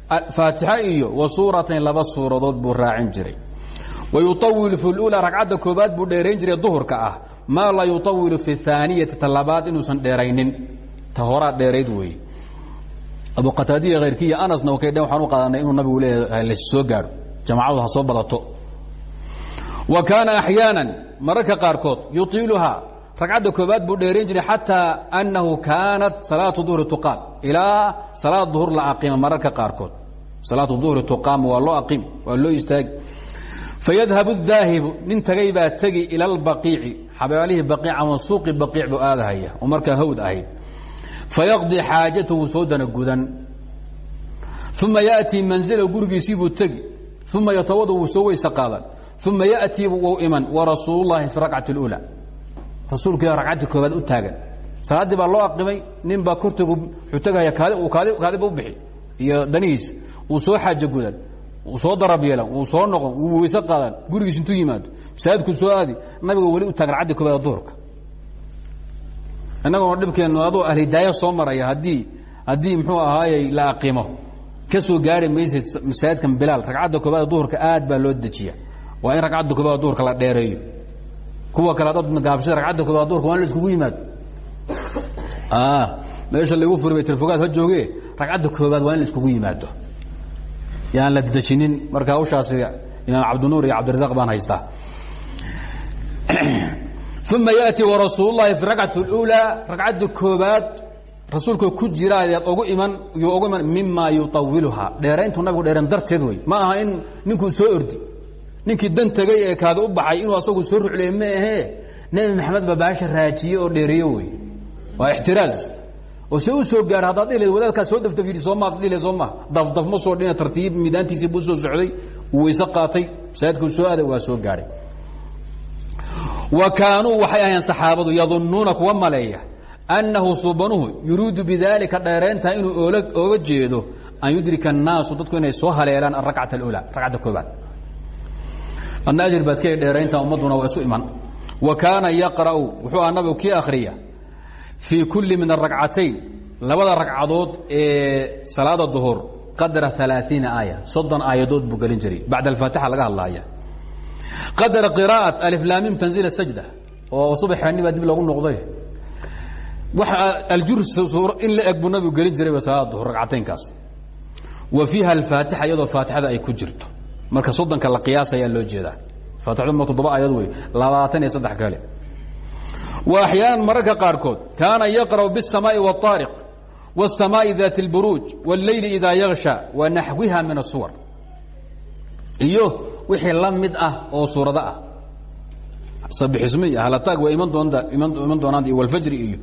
faatixo iyo wa suuratayn laba suuradood buu raacin jiray. Wa yuawilu fi lula ragcadda koobaad buu dheerayn jiray duhurka ah. Maa laa yuawilu fi aaniyati talabaad inuusan dheeraynin. Ta horaa dheerayd weeye abu qataadiya khayrkiiy anasna wakay waxaan u qaadanay inuu nabigu leeyahay lassoo gaadho. Jamaacadu ha soo badato. Wa kaana axyaanan mararka qaarkood yutiiluhaa ragcadda koobaad buu dheerayn jiray xataa annahu kaanat salaatu duhri tuqaam ilaa salaad duhur la aqima mararka qaarkood salaatu duhri tuqaam waa loo aqim waa loo istaagi fayadhabu daahibu nin tagay baa tegi ila albaqiici xabaalihii baqiic ama suuqi baqiic buu aadahaya oo markaa hawd ahayd fayaqdi xaajatahu soo dana gudan uma yaatii manzila gurigiisii buu tegi uma yatawada wuu soo weyse qaadan uma yatii wuu iman warasuululahi fi rakcati اlأulى rasuulku ragcadda koobaad u taagan. Salaaddii baa loo aqimay nin baa kortegu wuxuu tegaya kaadiba u bixi iyo danihiisa wuu soo xaajo gudan wuu soo darab wuu soo noqon wuu weyse qaadan gurigiis intuu yimaado masaajidku soo aadi nabiga weli u taagan ragcaddi koobaad duhurka innaguna dhibkeennu adoo ahlidaaya soo maraya haddii haddii muxuu ahaayey la aqimo ka gaari maysid masaajidkan bilaal ragcadda koobaad duhurka aad baa loo dejiya waa in ragcadda koobaad duhurka la dheereeyo kuwa kale dad gaabshada ragcadda koobaad duhurka waa in la iskugu yimaado meesha lagu furi bay telefogaad ha jooge ragcadda koobaad waa in la iskugu yimaado yaan la dejinin marka hawshaasi imaam cabdinuur iyo cabdirasaaq baan haystaa uma yaأti warasuul اlahi fi rakcat اlأulى ragcadda koobaad rasuulka ku jira ayaad ogu iman yuu ogu iman mima yuطawiluhaa dheerayntu nabigu dheereen darteed wey ma aha in ninkuu soo ordi ninkii dan tegay ee kaada u baxay inuu asagu soo rucley ma ahee nebi maxamed baa baasha dheeriyo wey. Waa ixtiraaz. Oo se soo gaara haddaad dhihi wadaadkaa soo daftafidi sooma ad dhile sooma dafdaf ma soo dhine tartiib midaantiisii buu soo socday uu weyse qaatay masaajidkuu soo aaday waa soo gaadhay wa kaanuu waxay ahayeen saxaabadu yadunnuuna kuwa maleeya annahu subanuhu yuriidu bidaalika dheerayntaa inuu ooga jeedo an yudrika annaasu dadku inay soo haleelaan alrakcata alulaa rakcata koobaad adna ajir baad ka dheeraynta ummaduna waa isu iman. Wa kaana yaqra'u wuxuu ahaa nabigu kii akhriya fii kulli min aragcatayn labada ragcadood ee salaada duhur qadra alaaiina aaya soddon aayadood buu gelin jiray bacd alfaatixa laga hadlaaya. Qadra qira'at aliflaamim tanziil sajda oo subaxaniba dib logu noqday. Aljur in la eg buu nabigu gelin jiray salaada duhur ragcataynkaas wa fiiha alfaatixa iyadoo faatixada ay ku jirto marka soddonka la qiyaasayaa loo jeedaa faatixadu ma toddoba aayad wey labaatan iyo saddex kale wa axyaanan mararka qaarkood kaana yaqra'u biالsamaaءi wالطaariq wالsamaaءi daati اlburuuj wاlleyli idaa yaksha wa naxwiha min الsuwar iyo wixii la mid ah oo suurado ah sabixismi iyo halataag waa iman doonta iman doonaan iyo walfajri iyo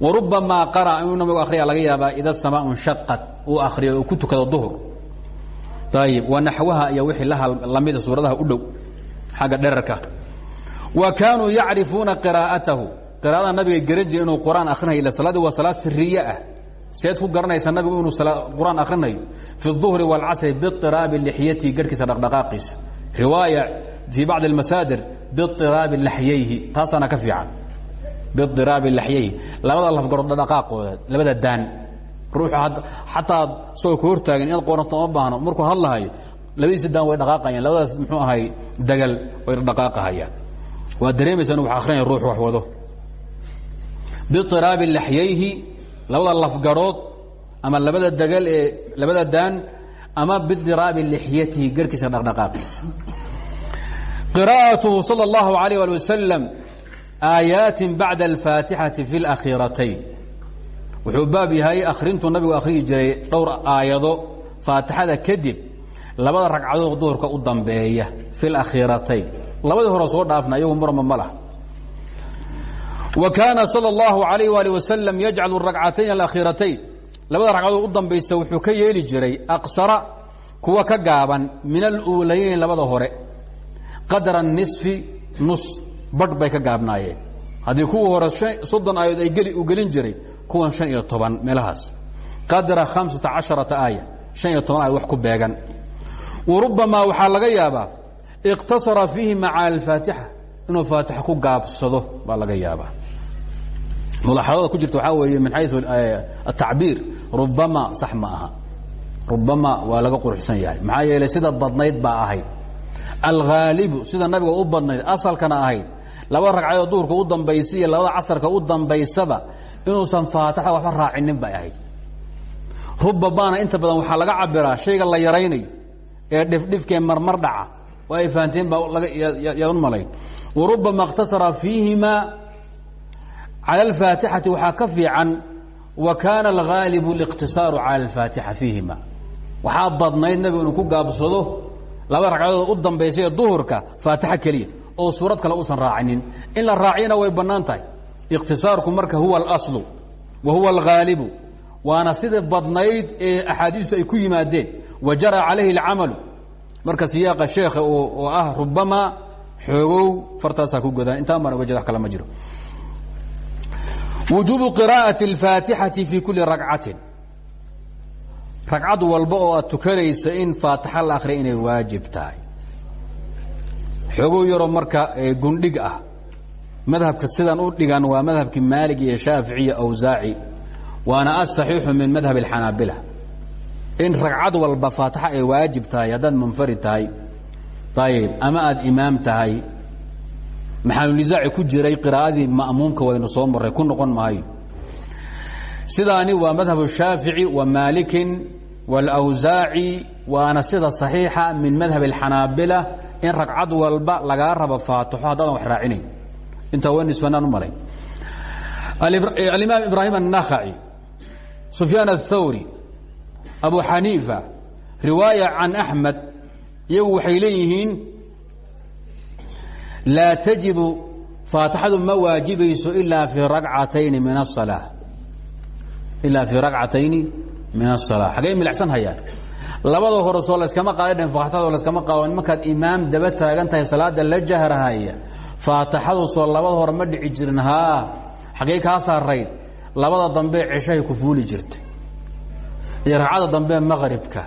warubamaa qara'a inuu nabigu akhriya laga yaabaa ida samaa nshaqat uu akhriyo oo ku tukado duhur ayib wa naxwaha iyo wixii lamida suuradaha u dhow xagga dherarka wa kaanuu yacrifuuna qiraa'atahu qiraa'ada nabiga garan jira inuu qur-aan akhrinayo ila salaadii waa salaad siriye ah seed ku garanaysa nabigu inuu qur-aan akhrinayo fi الظuhri wاlcasri biطiraabi lixyatihi garhkiisa dhaqdhaqaaqiisa riwaaya fii bacضi اlmasaadir biطiraabi laxyayhi taasaana ka fiican biiraabi laxyayhi labada lafgarood dhaqaaqooda labada daan ruuxu xataa isagoo ka hortaagan inaad qoranto ma baahno markuu hadlahayo labadiisa daan way dhaqaaqayaan labadaas muxuu ahay dagal way dhaqaaqahayaan waad dareemaysa inu wax akrinaya ruux wax wado biiraabi laxyayhi labada lafgarood ama labada dagal ee labada daan ama biiraabi lixyatihi garhkiisa dhaqdhaqaaqiisa qira'atuhu salى اllahu alayh ali wasalam aayaatin bacda alfaatixati fi اlakhiiratayn wuxuu baab yahay akhrintuu nabigu akhrihi jiray dhowr aayado faatixada kadib labada ragcadood duhurka u dambeeya fi lakhiiratayn labadii hore soo dhaafna iyagu murma ma lah wa kaana sala allahu alayh waali wasalam yajcalu ragcatayn alakhiiratayn. Labada ragcadood u dambaysa wuxuu ka yeeli jiray aqsara kuwa ka gaaban min aluulayeyn labada hore. Qadra nisfi nus badh ka gaabnaayeen haddii kuwii hore soddon aayaod ay geli u gelin jiray kuwan shan iyo toban meelahaas. Qadra hamsata casharata aaya shan iyo toban aayad wax ku beegan. Wa rubbamaa waxaa laga yaabaa iqtasara fiihi maca alfaatixa inuu faatixa ku gaabsado baa laga yaabaa. Mulaaxadada ku jirta waxaa weeye min xayu atacbiir rubbama sax ma aha. Rubbama waa laga quruxsan yahay. Maxaa yeelay sida badnayd baa ahayd. Alhaalibu sida nabiga u badnayd asalkana ahayd laba ragcadood duhurka u dambaysa iyo labada casarka u dambaysaba inuusan faataxa waxba raacinin bay ahayd rubabaana inta badan waxaa laga cabiraa shayga la yaraynayo ee dhifdhifkee marmar dhaca oo ay fahanteen baa yaad u malayn wa rubama اkhtasara fiihima calى اlfaatixati waxaa ka fiican wa kaana alhaalibu اliqtisaaru calى اlfaatixa fiihima waxaa badnayd nabigu inuu ku gaabsado laba ragcadood u dambaysa ee duhurka faatixa keliya oo suurad kale usan raacinin. In la raaciyana way bannaan tahay. Marka huwa alaslu wa huwa alghaalibu waana sida badnayd ee axaadiistu ay ku yimaadeen. Wa jara calayhi alcamalu marka siyaaqa sheekha oo ah rubama xoogow fartaasaa ku godaan intaan baan uga jeeda wax ma jiro. Wujuubu qiraa'ati alfaatixati fii kulli ragcatin ragcad walba oo aad in faatixa la akhriya inay waajib tahay xoogow yaroo marka gundhig ah madhabka sidan u dhigan waa madhabkii maalig iyo shaafici iyo awsaaci waana asaxiixu min madhab اlxanaabila in ragcad walba faatixa ay waajib tahay haddaad munfarid tahay ayib ama aad imaam tahay maxaanunisaaci ku jiray qiraa'adii ma'muumka waynu soo marray ku noqon maayo sidaani waa madhab الshaafici wa maalikin wاlawsaaci waana sida صaxiixa min madhab اlxanaabila in ragcad walba lagaa rabo faatixo haddaadan wax raacinayn intaa wa nisbanaan u malay alimaam ibraahim الnakhaci sufyaan الthawri abu xaniifa riwaaya can axmed iyagu waxay leeyihiin laa tajibu faatixadu ma waajibayso ilaa fii rakcatayni min الصalaaة ilaa fii rakcatayni min الصalaa xaggay milacsan hayaan Labada hore soo layskama qaadadhen faatixado layskama qaado markaad imaam daba taagan salaada la jahrahaya faatixadu soo labada hore ma dhici jirin haa saarayd labada dambe ceshahay ku fuuli jirtay iyo ragcada dambe maqribka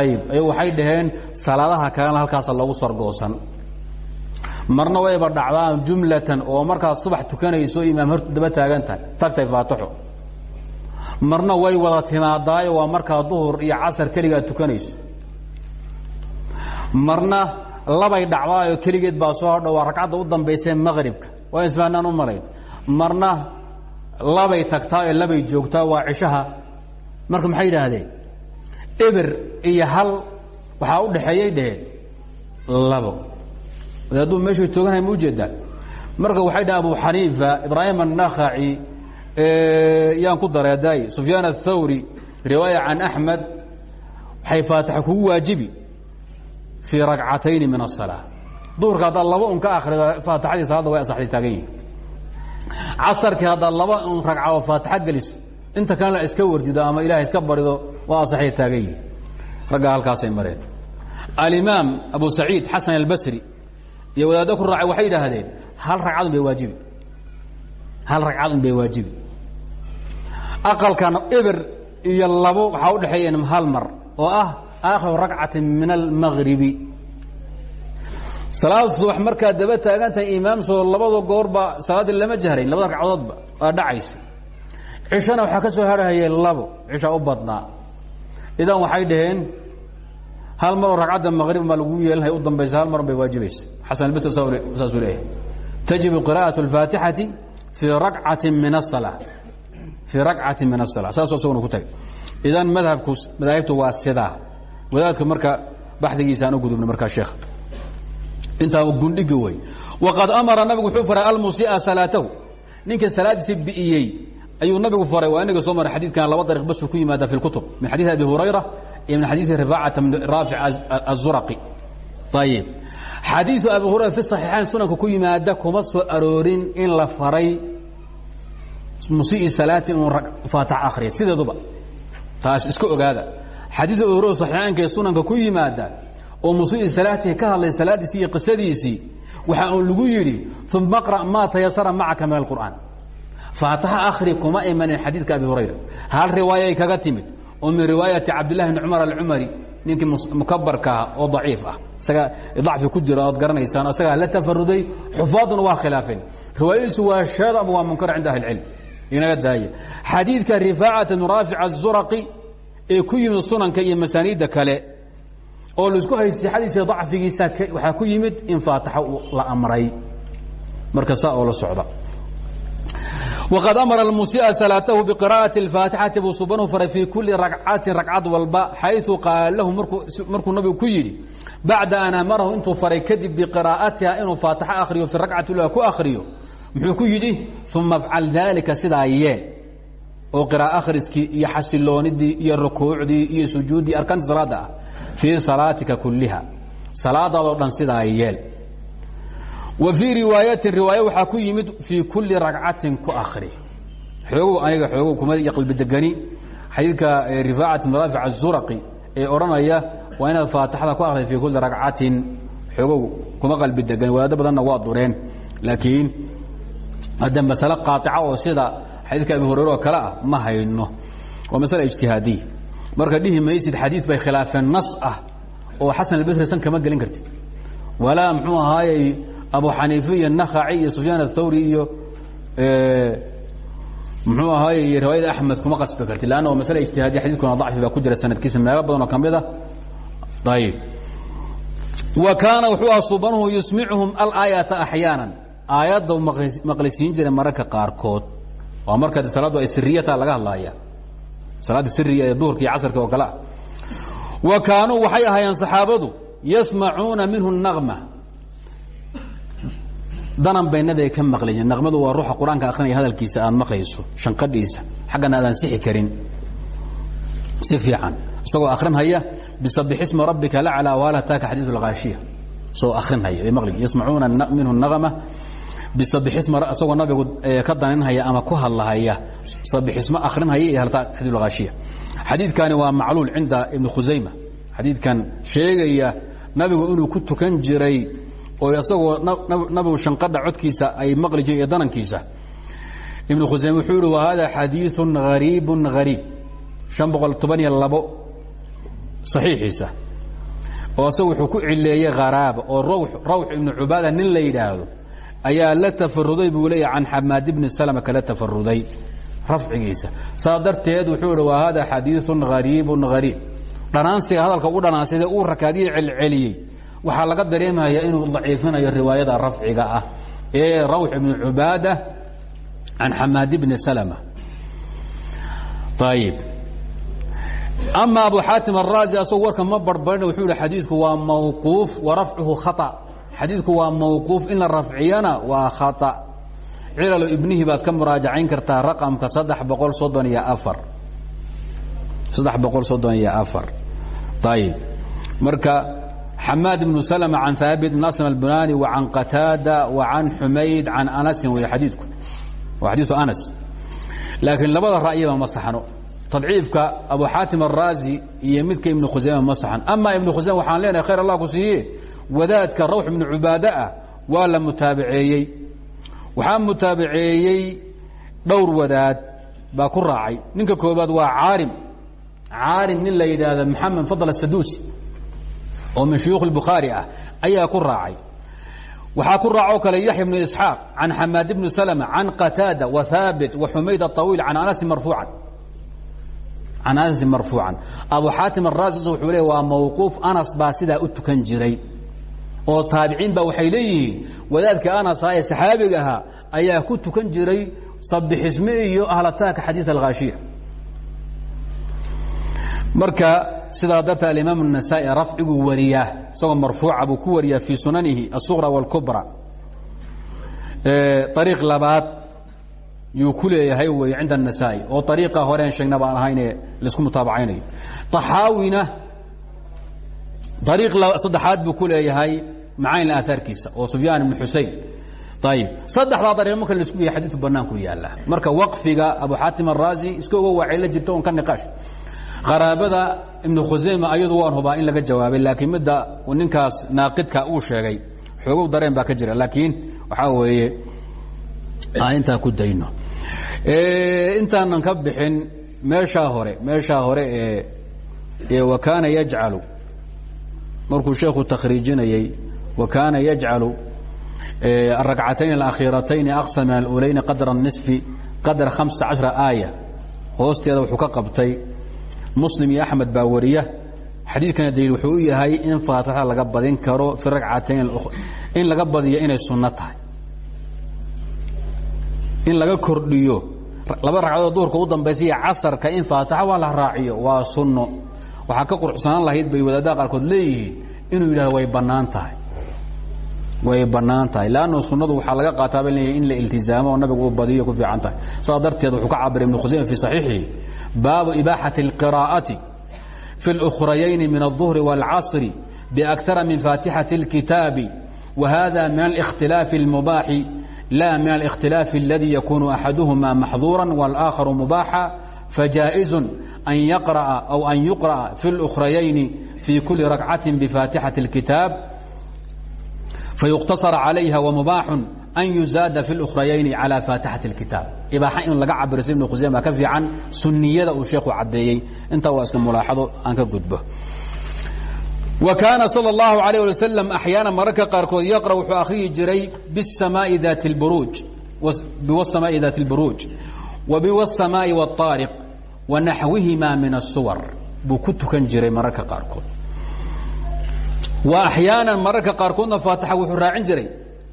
ayib ayagu waxay dhaheen salaadaha kalena halkaasa loogu sargoosan marna wayba dhacdaan jumlatan oo markaad subax tukanayso imaam hor daba taagan tagtay faatixo marna way wada timaadaayo waa markaa duhur iyo casar keligaad tukanayso. Marna labay dhacdaayo keligeed baa soo hodho waa ragcadda u dambaysee maqribka waa isfaanaan u malayn. Marna labay tagtaa ee labay joogtaa waa cishaha. Marka maxay yidhaahdeen? Eber iyo hal waxaa u dhexeeyay dheheen. Labo. Hadduu meeshay tooganhay ma u jeedaa marka waxay dhaheen abu xaniifa ibraahim annakhaci yaan ku dareeday sufyaan aلthawri riwaaya can axmed waxay faatixa kugu waajibi fii rakcatayni min aلsalaa duhurka haddaad laba un ka akrida faatixadii salaadda way asaxday taagan yihiin casarkii haddaad laba un ragcadoo faatixo geliso inta kalena iska wardido ama ilahay iska barido waa asaxday taagan yihiin raggaa halkaasay mareen. Alimaam abu saciid xasan albasri iyo wadaaddo ku raacay waxay yidhaahdeen hal ragcadun bay waajibi. Hal ragcadun bay waajibi aqalkan eber iyo labo waxaa u dhexeeya hal mar oo ah aakhiru ragcati min almagribi salaad subax markaad daba taagantahay imaamsoo labada goorba salaaddii lama jahrayn labada ragcadoodba waa dhacaysa cishona waxaa ka soo harhayay labo cisha u badnaa idan waxay dhaheen hal maroo ragcadda maqrib maa lagu yeelinaya u dambaysa hal mar bay waajibaysa xasan albitr saasuu leeyahay tajibu qira'aة اlfaatixati fii rakcati min الsalaa fii racati min asala saasuu asaguna ku tagay idan madhabku madaahibtu waa sidaa wadaadka marka baxdigiisa aan u gudubna markaa sheekha intaa gundhigi wey waqad amara nabigu wuxuu faray almusiia salaatahu ninka salaadiisa bi'iyey ayuu nabigu faray waa inaga soo maray xadiidkan laba dariiq basuu ku yimaada fi kutub min xadiidi abi hurayra iyo min xadiidi rifacata bn raafic azuraqi ayib xadiidu abi hurayra fi saxiixayn sunanka ku yimaada kuma soo aroorin in la faray musii salaati inuu faatax akhriya sideeduba. Taas iska ogaada. Xadiiu abi hurayra saxiixaynka ee sunanka ku yimaada oo musii salaatihi ka hadlay salaadiisii iyo qisadiisii waxa uun lagu yidhi uma qra' maa tayasara macaka min alqur'aan. Faataxa akhri kuma imanin xadiidka abi hurayra. Hal riwaayay kaga timid oo min riwaayati cabdillahi bni cumar alcumari ninkii mukabarkaa oo daciif ah. Isaga dacfi ku jira ood garanaysaan isagaa la tafaruday xufaaduna waa khilaafeen riwaayadiisu waa sheed ama waa munkar cinda ahli cilm inaga daaya xadiidka rifaacat ibnu raafic azuraqi ee ku yimid sunanka iyo masaaniidda kale oo la isku haysixadiisa dacfigiisa waxaa ku yimid in faataxa la amray. Marka saa oo la socda. Wqad amara almusii'a salaatahu biqira'ati اlfaatixati buu subanu faray fii kuli ragcatin ragcad walba xayثu qaala lahu markuu nabigu ku yidhi bacda an amarahu intuu faray kadib biqiraa'atiha inuu faatixo akhriyo fi ragcati ula ku akhriyo muxuu ku yidhi uma afcal dalika sidaa yeel oo qiraa'o akhriskii iyo xasiloonidii iyo rukuucdii iyo sujuuddii arkaanta salaada ah fii salaatika kuliha salaadaadoo dhan sidaa yeel. Wa fii riwaayatin riwaaya waxaa ku yimid fii kulli ragcatin ku akri xoogow aniga xoogow kuma iyo qalbidegani xadiidka rifaacat bn raafic azuraqi ee odhanaya waa inaad faatixada ku akriday fii kulli ragcatin xoogow kuma qalbidegani wadaado badanna waa dureen. Laakiin hadda masale qaaطica oo sida xadiidka abi hurayre oo ah ma hayno. Waa masale ijtihaadiya marka dhihi maysid xadiid bay khilaafeen nas ah oo xasan albasri san kama gelin kartid. Walaa muxuu ahaayey abu xaniife iyo nakhaci iyo sufyaan athawri iyo muxuu ahaay iyo riwaayada axmed kuma qasbi karti lanna waa masale ijtihaadiya xadidkuna dacfi baa ku jira sanadkiisa. Meelo badan oo ka mid a ayib wa kaana wuxuu aha subanuhu yusmicuhum alaayata axyaanan aayadda maqlisiin jiray mararka qaarkood waa marka salaaddu ay siriyata laga hadlaaya. Salaadda siriga ee duhurka iyo casarka oo kale ah. Wa kaanuu waxay ahaayeen saxaabadu yasmacuuna minhu naqma. Danan bay nabiga ka maqlayeen. Naqmadu waa ruuxa qur'aanka akrinaya hadalkiisa aad maqlayso shanqadhiisa. Xaggana aadaan sixi karin. Si fiican. Isagoo akrinhaya bisabixisma rabbika laclaa waalataaka xadiiu lhaashiya isagoo akrinhaya ay maqli yasmacuuna minhu naqma bisabiisma isagoo nabigu ka daninhaya ama ku hadlahaya sabiisma arinhaya iyo hadiiaashiya xadiidkani waa macluul cinda ibn khusayma xadiidkan sheegaya nabigu inuu ku tukan jiray oo isagoo nabigu shanqadha codkiisa ay maqli jire danankiisa ibn khusayme wuxuu wa hada xadiiu hariibu hariib an boqol toban labo saxiixiisa oo isaga ku cileeyey haraaba oo rawx ibnu cubaada nin la yidhaahdo ayaa la tafaruday buu leeya can xamaad bni salma kala tafaruday rafcigiisa saa darteed wuxuu ihi wa hada xadiiثu غariibu غariib dhanaansiga hadalka ugu dhanaansiday uu rakaadiya celceliyey waxaa laga dareemaya inuu daciifinayo riwaayada rafciga ah ee rawx ibnu cubaada can xamaad bni salma ayib ama abu xaatim araazi asagoo warka ma barbarina wuxuu ihi xadiidku waa mawquuf wa rafcuhu khaa xadiidku waa mawquuf in la rafciyana waa khaa cilalo ibnihi baad ka muraajacayn kartaa raqamka saddex boqol soddon iyo afar. Saddex boqol soddon iyo afar. Ayib marka xamaad bnu slm can haabit bn aslam albunani wa can qataada wa can xumayd can anasin wey xadiidku. Waa xadiiu anas. Laakiin labada ra'yiba ma saxno tadciifka abu xaatim araazi iyo midka ibnu khusayme ma saxan. Ama ibnu khusayme waxaan leenahay khayr allah ku siiye wadaadka rawx ibnu cubaada ah waa la mutaabaceeyey waxaa mutaabaceeyey dhowr wadaad baa ku raacay. Ninka koobaad waa caarim caarim nin la maxamed fadl asaduusi oo min shuyuukh اlbukhaari ah ayaa ku raacay. Waxaa ku raacoo kale yaxya bnu isxaaq can xamaad bni slma can qataada wa haabit wa xumayd aطawiil can anasi marfuucan. Can anasi marfuucan. Abu xaatim araasis wuxuu leey waa mawquuf anas baa sidaa u jiray oo taabiciin ba waxay leeyihiin wadaadka anas ah ee saxaabiga ahaa ayaa ku tukan jiray sabixisme iyo ahlataaka xadiid alkhaashiya marka sidaa darta alimaam النasaa'i rafciguu wariyaa isagoo marfuuca buu ku wariyaa fii sunanihi الsuqra wاlkubra ariiq labaad yuu ku leeyahay wey cinda النasaa'i oo ariiqa horeen sheegna baan ahaynee laisku mutaabacaynayo طaxaawina ariiq saddexaad buu ku leeyahay macayn aahaarkiisa oo sufyaan ibn xusein ayib saddexdaa dariiq marka la isku geeya xadiidku banaanku yaalla marka waqfiga abu xaatim الraazi iska ogo waacay la jirta on ka niqaash qaraabada ibnu khusayma ayadu waan hubaa in laga jawaabay laakiin midda ninkaas naaqidka uu sheegay xoogow dareen baa ka jira. Laakiin waxaa weeye aan intaa ku dayno. Intaanan ka bixin meeshaa hore meeshaa hore ee wa kaana yajcalu. Markuu sheekhu takhriijinayey wa kaana yajcalu الرagcatayn الأkhiiratayni أqصى min الأulayni qadra النصfi qadra خaمسa caشhرa aayة hoosteeda wuxuu ka qabtay muslim iyo axmed baa wariya xadiidkana daliil wuxuu u yahay in faatixada laga badin karo fi ragcatayn in laga badiyo inay sunno tahay in laga kordhiyo laba ragcadood duhurka u dambaysa iyo casarka in faatixa waa la raaciyo waa sunno waxaa ka quruxsanaan lahayd bay wadaadaha qaarkood leeyihiin inuu yidhahdo way bannaan tahay way bannaan tahay lannu sunnadu waxaa laga qaataa ba leeyahy in la iltizaamo oo nabigu uu badiyo ku fiican tahay saas darteed wuxuu ka cabiray ibnu khusayma fi saxiixihi baabu ibaaxati اlqiraa'ati fi اlأkhrayayni min الظuhri wاlcasri biأkara min faatixati اlkitaabi wa hada min اlاkhtilaafi اlmubaaxi la min اlاkhtilaafi اladi yakunu axaduhuma maxduura wاlآakharu mubaaxa fajaaئizu an yaqra'a aw an yuqra'a fi اlأkhrayayni fi kuli rakcati bifaatixati اlkitaab fayuqtasar calayha wmubaaxu an yuzaada fi اlأkhrayayni calى faatixati اlkitaab ibaaxa in laga cabiro si ibnu khusayma baa ka fiican suniyada uu sheekhu caddeeyey intaa waa iska mulaaxado aan ka gudbo wa kaana salى اllahu عalيه alي waslm axyaana mararka qaarkood yaqra wuxuu akhriyi jiray bsamaai daati اlburuuj biwasamaai daati اlburuuj wa biwالsamaaءi wالطaariq wa naxwihima min الsuwar buu ku tukan jiray mararka qaarkood wa axyaana mararka qaarkoodna faatixa wuxuu raacin jiray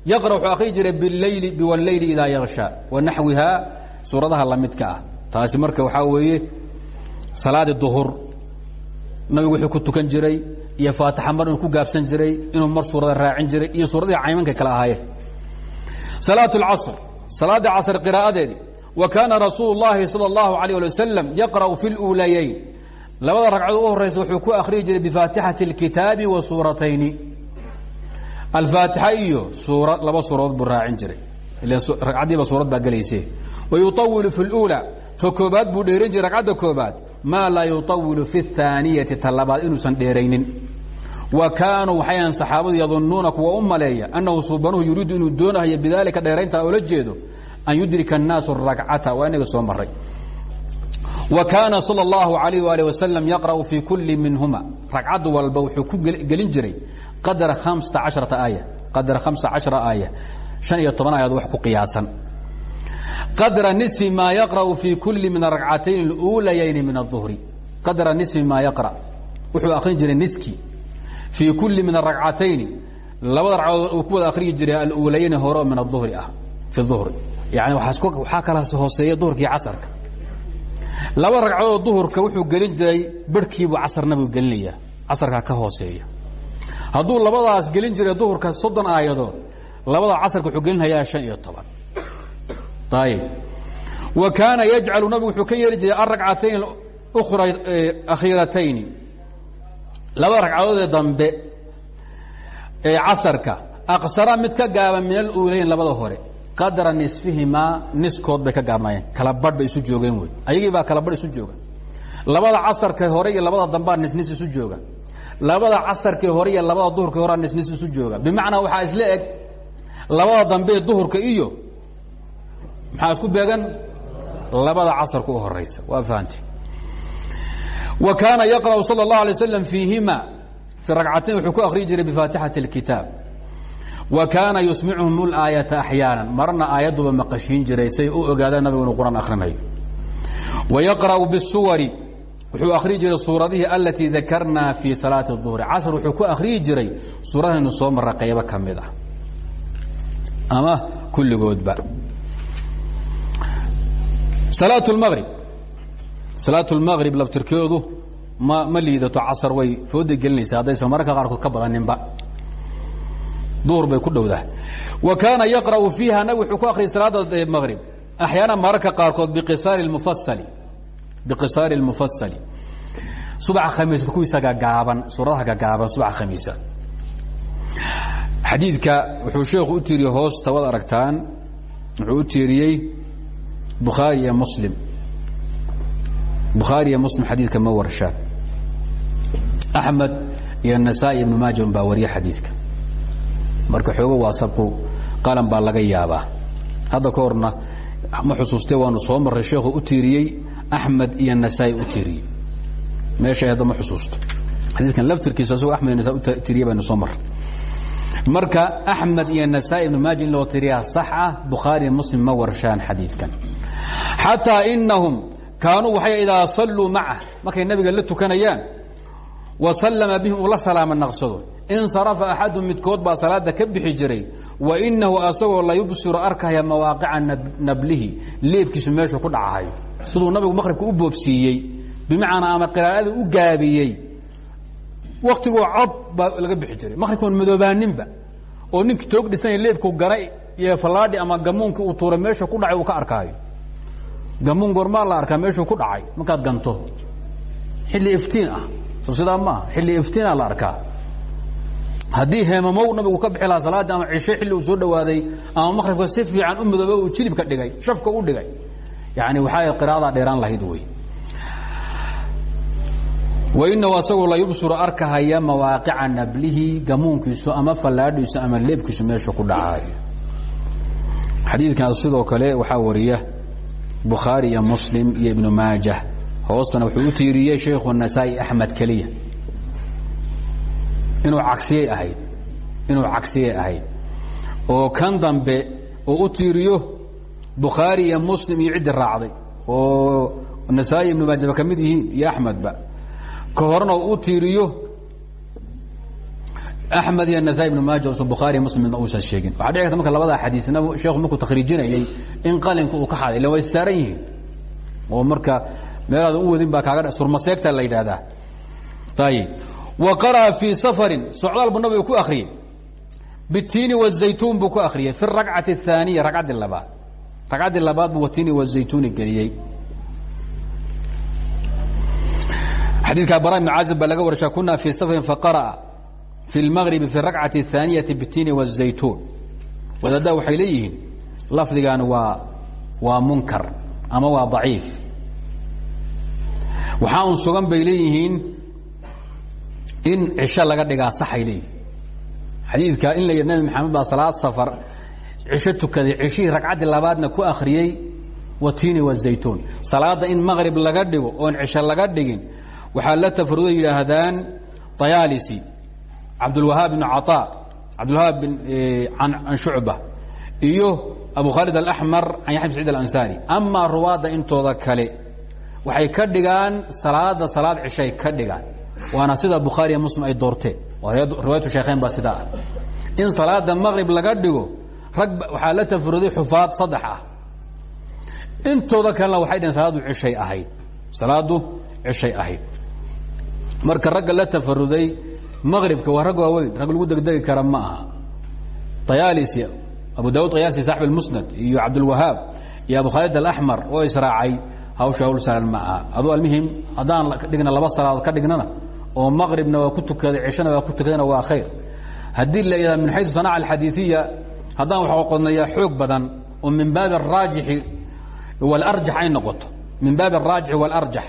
yaqra wuxuu akhriyi jiray biاleyli biwاlleyli idaa yaksha wa naxwihaa suuradaha lamidka ah taasi marka waxaa weeye salaadi duhur nabigu wuxuu ku tukan jiray iyo faatixa mar inuu ku gaabsan jiray inuu mar suurada raacin jiray iyo suuradihii caymanka kale ahaayeen salaat اlcasr salaada casr qiraa'adeedii wa kaana rasuulu اllahi salى اllahu عalيه alي wasalam yaqra'u fi اluulayayn labada ragcadood u horeysa wuxuu ku akhriyi jiray bifaatixati اlkitaabi wa suuratayni alfaatixa iyo suura laba suuradood buu raacin jiray ragcaddiiba suurad baa gelayse wayuطawilu fi اlأuulى ta koobaad buu dheeran jiray ragcadda koobaad maa laa yuطawilu fi الثaaniyati ta labaad inuusan dheeraynin wa kaanuu waxayan saxaabadu yadunuuna kuwa u maleeya annahu suubanuhu yuriidu inuu doonahayo bidaalika dheeraynta oola jeedo an yudrika الnaasu الragcata waa inaga soo maray wa kaana salى اllahu عalayh waalih wasalam yaqra'u fii kulli minhuma ragcad walba wuxuu ku gelin jiray qadra hamسata caشhرaةa aaya qadra hamsa caشhra aaya شhan iyo toban ayaad wax ku qiyaasan qadra نiصfi maa yaqra'u fii kulli min aragcatayn اluulayayni min الظuhri qadra نiصfi maa yaqra' wuxuu akhrin jiray niski fii kulli min aragcatayni labada ragcadood uu ku wada akhriyi jiray aluulayayni hore oo min الظuhri ah fi الظuhri yani waxaa kala hooseeya duhurkii casarka laba ragcadood duhurka wuxuu gelin jiray barhkiibuu casarna buu gelinaya casarkaa ka hooseeya. Hadduu labadaas gelin jiray duhurka soddon aayadood labada casarka wuxuu gelinhayaa شhan iyo toban. Ayib wa kaana yajcalu nabigu wuxuu ka yeeli jiray alragcatayn ra akhiiratayni labada ragcadoodee dambe ee casarka aqsara mid ka gaaban min aluulayn labada hore qadra nisfihimaa niskood bay ka gaabnaayeen kala badh bay isu joogeen wey. Ayagii baa kala badh isu jooga. Labada casarka hore iyo labada dambaa nisnis isu jooga. Labada casarkii hore iyo labada duhurkii horea nisnis isu jooga. Bimacnaa waxaa isla eg labada dambe duhurka iyo maxaa isku beegan? Labada casarka u horaysa waa fahamtay. Wa kaana yaqra'u sal اllahu alay slam fiihima. Fi ragcatayn wuxuu ku akhriyi jiray bifaatixati اlkitaab wa kaana yusmicuhum اlaayata axyaana marna aayadduba maqashiin jiray say u ogaadaan nabigu inuu quraan akhrinayo wa yaqra'u bisuwari wuxuu akhriyi jiray suuradihii alatii dakarnaa fii salaati الظuhri casr wuxuu ku akhriyi jiray suuradaynu soo mara qaybo ka mid ah ama kulligoodba salaaة اlmgrib salaaة اlmgrib laftirkeedu ma ma liidato casar way fooda gelinaysa haddaysan mararka qaarkood ka badaninba duhur bay ku dhowdaha wa kaana yaqra'u fiiha nabig wuxuu ku akhriyay salaada mgrib axyaana mararka qaarkood biqisaari اmufasali biqisaari اlmufasali subaxa khamiisad kuwiisa gagaaban suuradaha gagaaban subaxa khamiisa. Xadiidka wuxuu sheekhu u tiiriyey hoos tabad aragtaan wuxuu u tiiriyey bukhaari iyo muslim. Bukhaari iyo muslim xadiidka ma warshaan. Axmed iyo nasaa-i ibnu maaja un baa wariya xadiidka marka xoogo waa sabqu qalan baa laga yaabaa. Hadda ka horna ma xusuustee waanu soo marray sheekhu u tiiriyey axmed iyo nasaa-i u tiiriyey. Meeshay hadda ma xusuusto. Xadiidkan laftirkiisa asagoo axmed iyo nasaa u tiiriyey baynu soo marray. Marka axmed iyo nasaa-i ibnu maaja in loo tiriyaa sax ah bukhaari muslim ma warshaan xadiidkan. Xataa inahum kaanuu waxay idaa salluu macah markay nabiga la tukanayaan wa sallama bihim uu la salaama naqsado insarafa axadu midkood baa salaada ka bixi jiray wa inahu asagoo la yubsiru arkaya mawaaqica nablihi leebkiisu meeshuu ku dhacahayo siduu nabigu maqhribka u boobsiiyey bimacnaa ama qiraa'ada u gaabiyey waktigoo cod baa laga bixi jiray. Maqhribkoon madoobaaninba oo ninkii toog dhisanya leebku garay iyo fallaadhi ama gamuunkii uu tuuray meesha ku dhacay uu ka arkaayo. Gamuun goormaa la arkaa meeshuu ku dhacay. Markaad ganto xilli iftiin ah. Soo sidaa maaha xilli iftiina la arkaa haddii heemamow nabigu ka bixi lahaa salaadii ama cishe xilli uu soo dhawaaday ama maqhribka si fiican u midoobe uu jilibka dhigay shafka u dhigay yani waxaa qiraadaa dheeraan lahayd wey. Wainahu asagoo la yubsuru arkahaya mawaaqica nablihi gamuunkiisu ama fallaadhiisu ama leebkiisu meeshu ku dhacayo xadiidkaas sidoo kale waxaa wariya bukhaari iyo muslim iyo ibnu maajah. Hoostana wuxuu u tiiriyey shaykhu nasaa-i axmed keliya inuu cagsiyey ahayd inuu cagsiyey ahayd. Oo kan dambe oo u tiiriyo bukhaari iyo muslim iyo ciddii raacday. Oo nasaa-i ibnu maajaba ka mid yihiin iyo axmedba ka horena u tiiriyo axmed iyo nasaa ibnu maaja usan bukhaari muslim midna uusan sheegin. Waxaa dhici karta marka labada xadiisna sheekhu markuu takhriijinayey in qalinka uu ka xaday illa way saaran yihiin. Oo marka meelaadan u wadin baa kaaga surmaseegta la yidhaahdaa. Ayib wa qara'a fii safarin socdaal buu nabigu ku akriyey bitiini wazaytuun buu ku akriyey fi ragcati ahaaniya ragcaddi labaad. Ragcaddii labaad buu watiini wazaytuuni geliyey. Xadiidka bara ibn caazib baa laga warshaa kunaa fii safarin faqara'a fi lmagribi fi rakcati ahaaniyati bitiini wazaytuun wadaaddaa waxay leeyihiin lafdigan waa waa munkar ama waa daciif. Waxaa un sugan bay leeyihiin in cisho laga dhigaa saxay leeyihi xadiidkaa in la yidh nabi maxamed baa salaad safar cisho tukaday cishihii ragcaddii labaadna ku akhriyey watiini wazaytuun salaadda in maqrib laga dhigo oon cisho laga dhigin waxaa la tafrudo yidhaahdaan dayaalisi cabdulwahaab bnu caطaa cabdulwahaab bin eh, an shucba iyo abu khaalid alaxmar can yaxya bn sacid alansari amaa ruwaadda intooda kale waxay ka dhigaan salaada salaad cishay ka dhigaan waana sida bukhaariya muslim ay doorteen riwaayatu sheekheyn baa sidaa ah in salaada maqrib laga dhigo rag waxaa la tafaruday xufaad saddex ah intooda kalena waxay dhaheen salaaddu cishay ahayd salaaddu cishay ahayd marka ragga la tafaruday maqribka waa rag waaweyn rag lagu degdegi kara ma aha ayaalisi abu daud ayaalisi saaxib اlmusnad iyo cabdulwahaab iyo abu khaalid alaxmar oo israacay hawsha hawl ma aha. Aduu almuhim haddaan dhigna laba salaadood ka dhignana oo maqribna waa ku tukaday cishana waa ku tukadana waa khayr. Haddii la yidhahda min xaysu sanaca alxadiiiya haddaan waxqodnayaa xoog badan oo min baabi araajixi walarjax ay noqoto. Min baabi araajixi waalarjax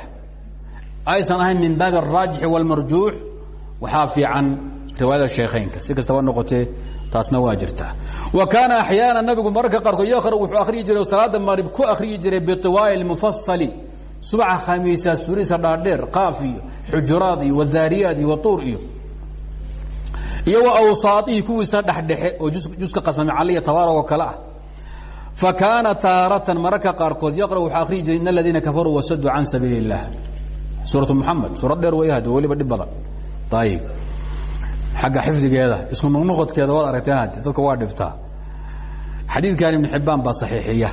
aysan ahayn min baabi araajixi waalmarjuux waxaa fiican riwaayada sheekhaynka si kastaba noqotee taasna waa jirtaa wa kaana axyaana nabigu mararka qaarkood yaqra wuxuu akhriyi jiray salaada maqrib ku akhriyi jiray biطiwaali mufasali subaxa khamiisa suuriisa dhaadheer qaaf iyo xujuraad iyo wadaariyaad iyo watuur iyo iyo wa dhexdhexe oo juska qasame caliya tabaarag oo kale ah. Fa kaana taaratan mararka qaarkood yaqra wuxuu akhriyi jiray in aladiina kafaruu wasaduu can sabiili اllah suuratu muxamed suurad dheer way hade weliba dhib badan xagga xifdigeeda isku nuqnuqodkeeda waad aragteen dadka waa dhibtaa. Xadiidkan ibn xibbaan baa saxiixiya.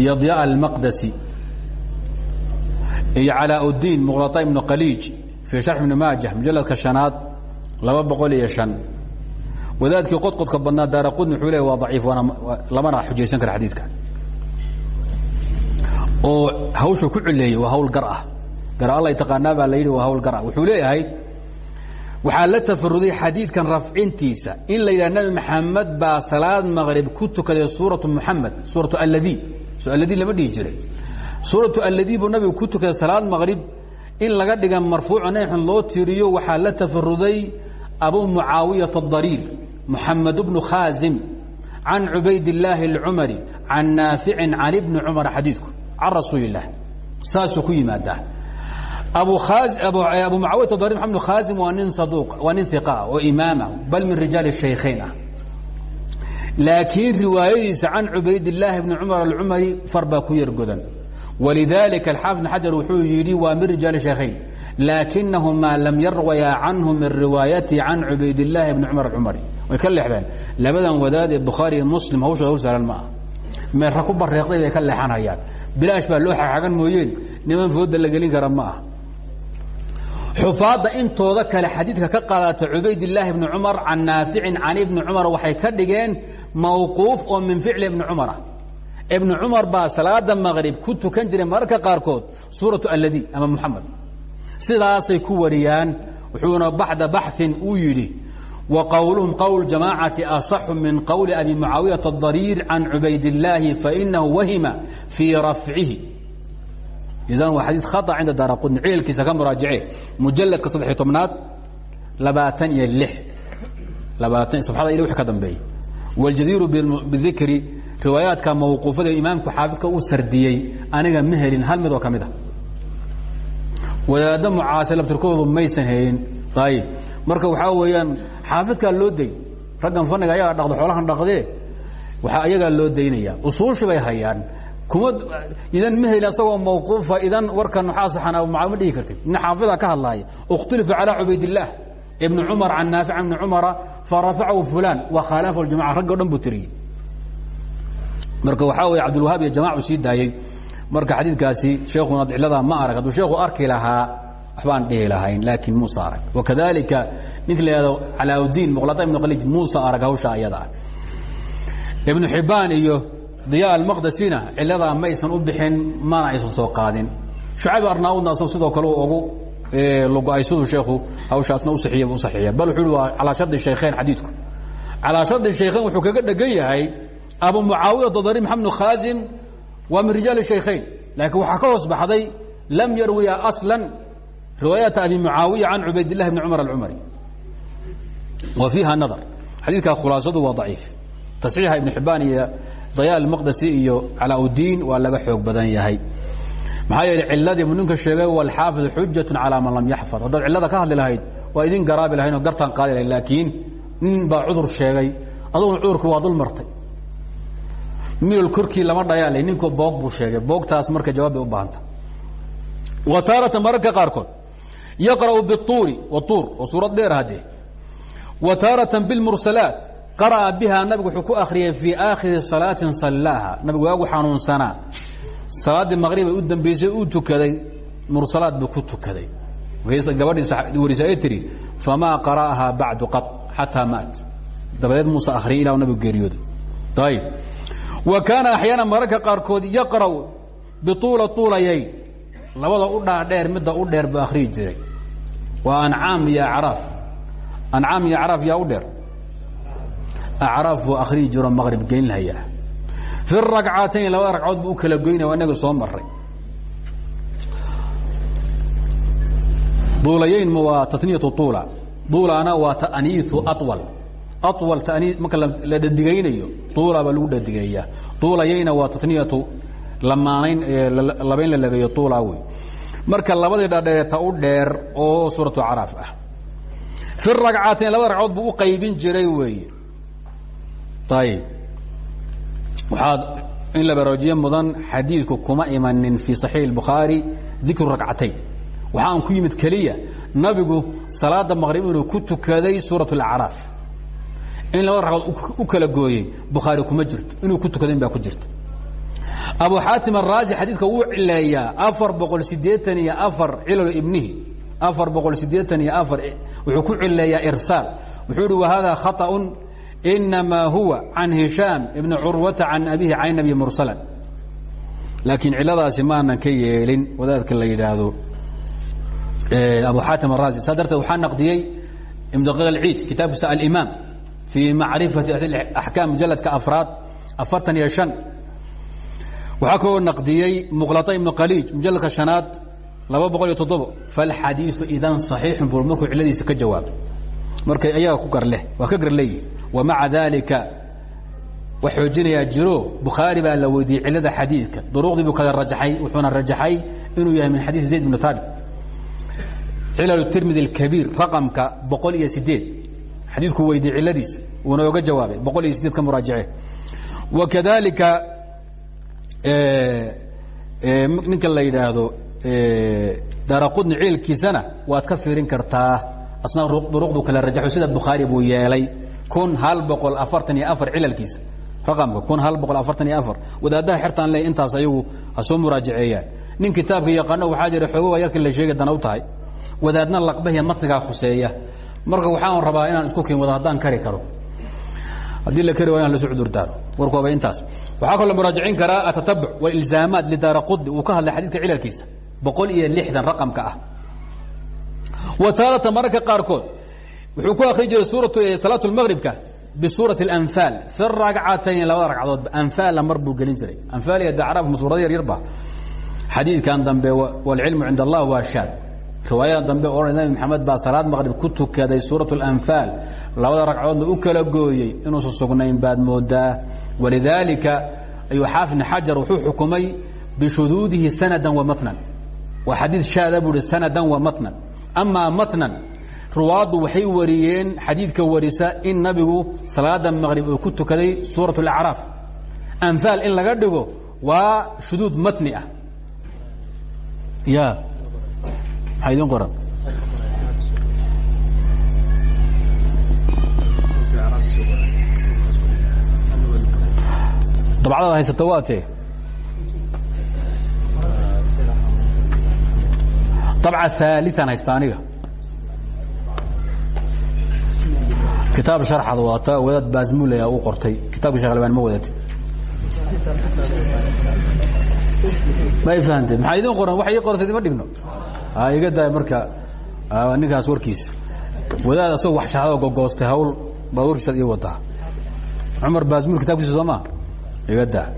Iyo diya almaqdasi iyo calaa udiin muqlata ibnu qaliij fii sharx ibni maajah mujaladka shanaad laba boqol iyo شhan wadaadkii qodqodka badnaa daara qudni wuxuu le waa daciif waana lamana xujaysan kara xadiidka oo hawsha ku cileeyey waa hawl gar ah. Gar allay taqaanaa baa la yidhi waa hawl gar ah. Wuxuu leeyahay waxaa la tafaruday xadiidkan rafcintiisa in la yidhaha maxamed baa salaad maqrib ku tukaday suuratu muxamed suuratu alladii. So lama dhihi jiray. Suuratu alladii buu nabigu ku tukaday salaad maqrib in laga dhiga marfuuco naxun loo tiiriyo waxaa la tafaruday abu mucaawiyata adariiri muxamed bnu khaasim can cubayd illaahi alcumari can naaficin can ibni cumar xadiidku can rasuuli illah saasuu ku yimaadaa abu mucaawiyaة darir mxamed khaasim waa nin saduuq waa nin iqa oo imaama bal min rijaal الشhaykhayn ah laakiin riwaayadiisa can cubayd الlaahi bni cumar alcumari far baa ku yar godan walidalika alxaafid bn xajar wuxuu yidhi waa min rijaal الشhaykhayn laakinahumaa lam yarwaya canhu min riwaayati can cubaydاlaahi bni cumar acumari way ka leexdeen labadan wadaad ee bukhaari iyo muslim hawshooda hawl sahlan ma ah meera ku bareeqday bay ka leexanayaan bilaash baa loo xaxagan mooyeen niman fooda la gelin kara ma ah xufaadda intooda kale xadiidka ka qaadata cubaydilaahi bni cumar can naaficin can ibni cumar waxay ka dhigeen mawquuf oo min ficli ibni cumarah ibni cumar baa salaada maqrib ku tukan jiray mararka qaarkood suuratu alladi ama muxamed sidaasay ku wariyaan wuxuuna baxda baxin uu yidhi wa qowluhum qowl jamaacati asaxu min qowli abi mucaawiyata adariir can cubaydillaahi fainahu wahima fii rafcihi idan waa xadii khaa cinda daara qudni cielkiisa ka muraajace mujaladka saddexiy tobnaad labaatan iyo lix. Labaatan sabxada il wix ka dambeeya waljadiiru bidikri riwaayaadka mawquufada imaamku xaafidka uu sardiyey aniga ma helin hal mid oo ka mid a wadaadda mucaasir labtirkoodu maysan helin. Ayb marka waxaa weeyaan xaafidkaa loo day raggan faniga ayaa dhaqda xoolahan dhaqdee waxaa ayagaa loo daynaya. Usuushibay hayaan kuma idan ma helin asagoo mawquufa idan warkan waxaa saxan ma dhihi kartid nin xaafida ka hadlaaya اkhtulifa calى cubaydillaah ibni cumar can naafic ibni cumara farafacahu fulan wa khalafa اljamaca raggo dhan buu tiriyey marka waxaa weeye cabdilwahaab iyo jamacu sii daayey marka xadiidkaasi sheekuna ciladaa ma arag hadduu sheekhu arki lahaa waxbaan dhihi lahayn laakiin muuse arag wakadalika ninka la yihahdo calaauddiin muqlata ibnu khaliij muuse arag hawsha ayada ah ibnu xibbaan iyo diya almaqdasina ciladaa maysan u bixin mana aysan soo qaadin. Shucayb arnaawudna asag sidoo kale ugu lugo-aysaduu sheekhu hawshaasna u saxiiya u saxiiya. Bal wuxuu hi waa calaa shardi shaykhayn xadiidku. Calaa shardi shaykhayn wuxuu kaga dhegan yahay abu mucaawiyata dari maxamed khaasim waa min rijaal shaykhayn laakiin waxaa ka hoos baxday lam yarwiya asla riwaayaata abi mucaawiya can cubaydillahi bni cumar alcumari. Wa fiiha nadar. Xadiidkaa khulaasadu waa daciif. Tasxiixa ibn xibbaan iyo daya almaqdasi iyo calaa-udiin waa laga xoog badan yahay. Maxaa yeele ciladii buu ninka sheegay walxaafid xujatu calaa man lam yaxfad haddaad cillada ka hadli lahayd waa idin garaabi lahayn oo gartaan qaadi lahayd laakiin nin baa cudur sheegay. Aduguna cudurkii waa dul martay. Milol korkii lama dhayaale ninkoo boog buu sheegay. Boogtaas marka jawaab bay u baahanta. Wa taaratan mararka qaarkood yaqra'u biuuri watuur oo suurad dheer haddee wa taaratan bilmursalaat qara'a biha nabigu wuxuu ku akhriyey fii aakhiri salaatin sallaaha nabigu waagu xanuunsanaa salaaddii maqrib ay u dambaysay uu tukaday mursalaad buu ku tukaday gabadhii warisa ay tihi famaa qara'ahaa bacdu qad xataa maat dabadeed muuse akhriyay ilah nabigu geeriyooda ayib wa kaana axyaana mararka qaarkood yaqra'u bituula tuulayayn labada u dhaadheer midda u dheer buu akhriyi jiray waa ancaam iyo acraaf ancaam iyo acraaf yaa u acraaf buu akhriyi jiro maqrib geynlahayaa fi rakcatayn labada ragcood buu u kala goynaya waa inaga soo maray duulayayn waa taniyatu tuula duulana waa ta'niitu awal awal tanii marka la dhadigaynayo tuula baa lagu dhadigeeyaa tuulayayna waa taniyatu lamaanayn labayn la labeeyo tuula wey marka labadii dhadheere ta u dheer oo suuratu caraaf ah fi ragcaatayn labada ragcood buu u qaybin jiray weeye ayib waxaad in la baraajiye mudan xadiidku kuma imanin fii صaxiix الbukhaari dikru rakcatayn waxaan ku yimid keliya nabigu salaada maqrib inuu ku tukaday suuraة اlacraaf in labada ragcood u kala gooyey bukhaari kuma jirto inuu ku tukadayn baa ku jirta abu xaatim araazi xadiidka wuu cileeyaa afar boqol sideetan iyo afar cilal ibnihi afar boqol sideetan iyo afar wuxuu ku cileeyaa irsaal wuxuu ihi wahada khaطأ inamaa huwa can hishaam ibni curwata can abihi can abi mursalan laakiin ciladaasi maanan ka yeelin wadaadka la yidhaahdo abu xaatim araasi saa darteed waxaa naqdiyey imdaqil alciid kitaabkiisa alimaam fii macrifati axkaam mujaladka afraad afartan iyo shan waxaa kaloo naqdiyey muqlata ibnu qaliij mujaladka shanaad laba boqol iyo toddobo falxadiiu idan صaxiixun buu markuu ciladiisa ka jawaabay marka ayaga ku gar leh waa ka gar leeyihi wamaca dalika wax xoojinayaa jiro bukhaari baa la weydiiyey cilada xadiidka. Duruqdii buu kala rajaxay wuxuuna rajaxay inuu yahay min xadiid zayd bn taabit cilal tirmidi اkabiir raqamka boqol iyo sideed xadiidku weydiiyey ciladiisa uuna oga jawaabay boqol iyo sideed ka muraajace wakadalika ninka la yidhaahdo daraqudni ciilkiisana waad ka fiirin kartaa. Asna duruqdu kala rajaxo sida bukhaari buu yeelay kun hal boqol afartan iyo afar cilalkiisa raqamka kun hal boqol afartan iyo afar. Wadaadaha xertaan le intaas ayagu ha soo muraajaceeyaan nin kitaabka yaqaano waxaa jira xoogoga yarka la sheegi dana u tahay. Wadaadna laqbahiya matnigaa khuseeya. Marka waxaan rabaa inaan isku keen wada haddaan kari karo. Haddii la kari waa inan lasu cudurdaaro warkooba intaas. Waxaa kaloo muraajacin karaa atatabuc walilzaamaat lidaara qudni uu ka hadlay xadiidka cilalkiisa. Boqol iyo lixdan raqamka ah. Wa taarata mararka qaarkood wuxuu ku akri jiray suuratu salaat lmaqribka bisuurati اlanfaal fi ragcatayn labada ragcadood anfaalla mar buu gelin jiray anfaal iyo dacraaf ma suurada yar yarba xadiidkan dambe wاlcilmu cind allah waa shaad riwaayada dambe odhan nabi maxamed baa salaad maqrib ku tukaday suuraة اlanfaal labada ragcadoodna u kala gooyey inuusan sugnayn baad moodaa walidaalika ayuu xaafid bn xajar wuxuu xukumay bishuduudihi sanada wa matnan waa xadiid shaada buu hi sanada wa matnan amaa matnan ruwaaddu waxay wariyeen xadiidka warisa in nabigu salaada maqrib uu ku tukaday suuraة اlacraaf anfaal in laga dhigo waa shuduud matni ah. Ya maxaa idin qoran dabcadaad haysata waa tee. Dabca aniga kitaab harxad waata wadaad baasmuley u qortay. Kitaabka shekh albaan ma wadati ma fahamtee? Maxaa idin qoran? Waxa ii qorantay ima dhigno. Iga daay marka ninkaas warkiisa wadaad asagoo wax sharxadoo gogoostay hawl baad warkiisaad ii wadaa cumar kitabkiisa soo iga daa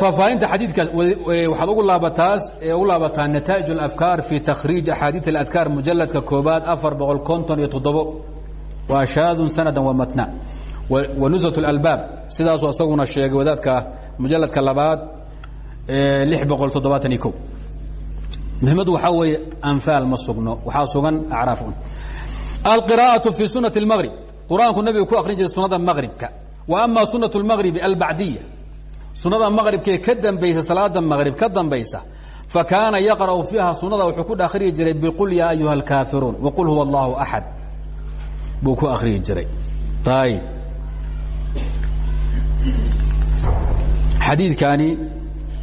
faahfaahinta xadiidkaas waxaad ugu laabataas ugu laabataa nataa'ij alafkaar fi takhriij axaadiid aladkaar mujalladka koobaad afar boqol konton iyo toddobo waa shaadun sanada wa matna wanusat اlalbaab sidaasuu asaguna sheegay wadaadka mujaladka labaad lix boqol toddobaatan iyo ko muhimmaddu waxaa weeye anfaal ma sugno waxaa sugan acraafun alqirاءaةu fi sunaةi اlmgrib qur-aanku nabigu ku akrin jiray sunada maqribka wa ama sunaة اlmagribi albacdiya sunada maqribkee ka dambaysa salaada maqrib ka dambaysa fa kaana yaqra'u fiiha sunada wuxuu ku akhriyi jiray biqul yaa ayuha اlkaafiruun waqul huwa اllahu axad buu ku akhriyi jiray ayb xadiidkani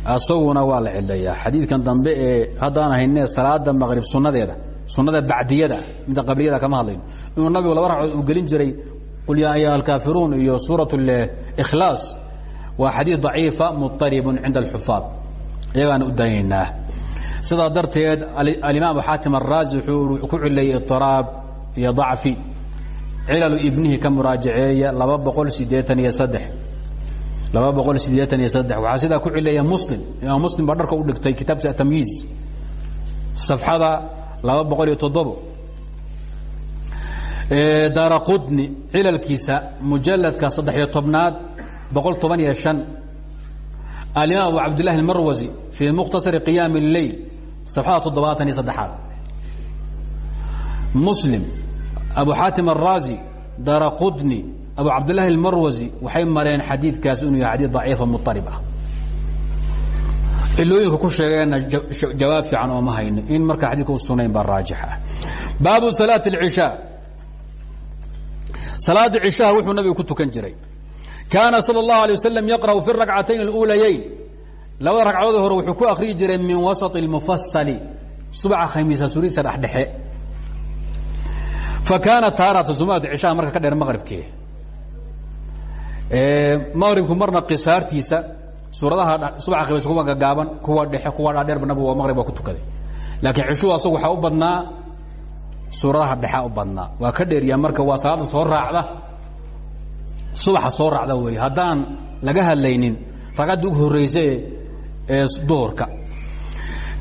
asaguna waa la cidlayaa xadiidkan dambe ee haddaan haynee salaada maqrib sunadeeda sunada bacdiyada midda qabliyada kama hadlayno inuu nabigu laba ragcood uu gelin jiray qul yaa ayuha alkaafiruun iyo suuraة اkhlaas waa xadiid ضaciifa muطaribu cinda اlxufaad iyagaana u daynaynaa sidaa darteed alimaam abu xaatim araazi wuxuu ku cilayey iطiraab iyo ضacfi cilalu ibnihi ka muraajaceeya laba boqol sideean iyo ku cileeya muslim. Imaam muslim baa u dhigtay kitaabka atamyiiz safxada laba boqol iyo toddobo. Daara qudni cilalkiisa mujaladka saddexiyo tobnaad boqol abu cabdillahi almarwasi fii mukhtasari qiyaami اleyl safxada toddobaatan iyo muslim abu xaatim الraazi daara qudni abu cabdillahi اlmarwasi waxay mareen xadiidkaas inuu yahay xadiid daciifa muطarib ah cilooyinka ku sheegeenna jawaab fiican ooma hayno in marka xadidka u sugnayn baa raajix ah baabu salaaة اlcishaa salaada cishaha wuxuu nabigu ku tukan jiray kaana salى الlahu alيه waslm yaqrأu fi الrakcatayn اluulayayn labada ragcadood hore wuxuu ku akriyi jiray min wasaط اlmufasali subaxa khamiisa suriisa dhexdhexe fa kaana taarata sumaata cishaha marka ka dheer maqribkee maqribku marna qisaartiisa suuradaha subaxa khamiisa kuwa gagaaban kuwa dhexe kuwa dhaadheerba nabigu waa maqrib waa ku tukaday laakiin cishuhu asagu waxaa u badnaa suuradaha dhexaa u badnaa waa ka dheeriyaa marka waa salaada soo raacda subaxa soo raacda wey haddaan laga hadlaynin ragcadda ugu horreysa ee duhurka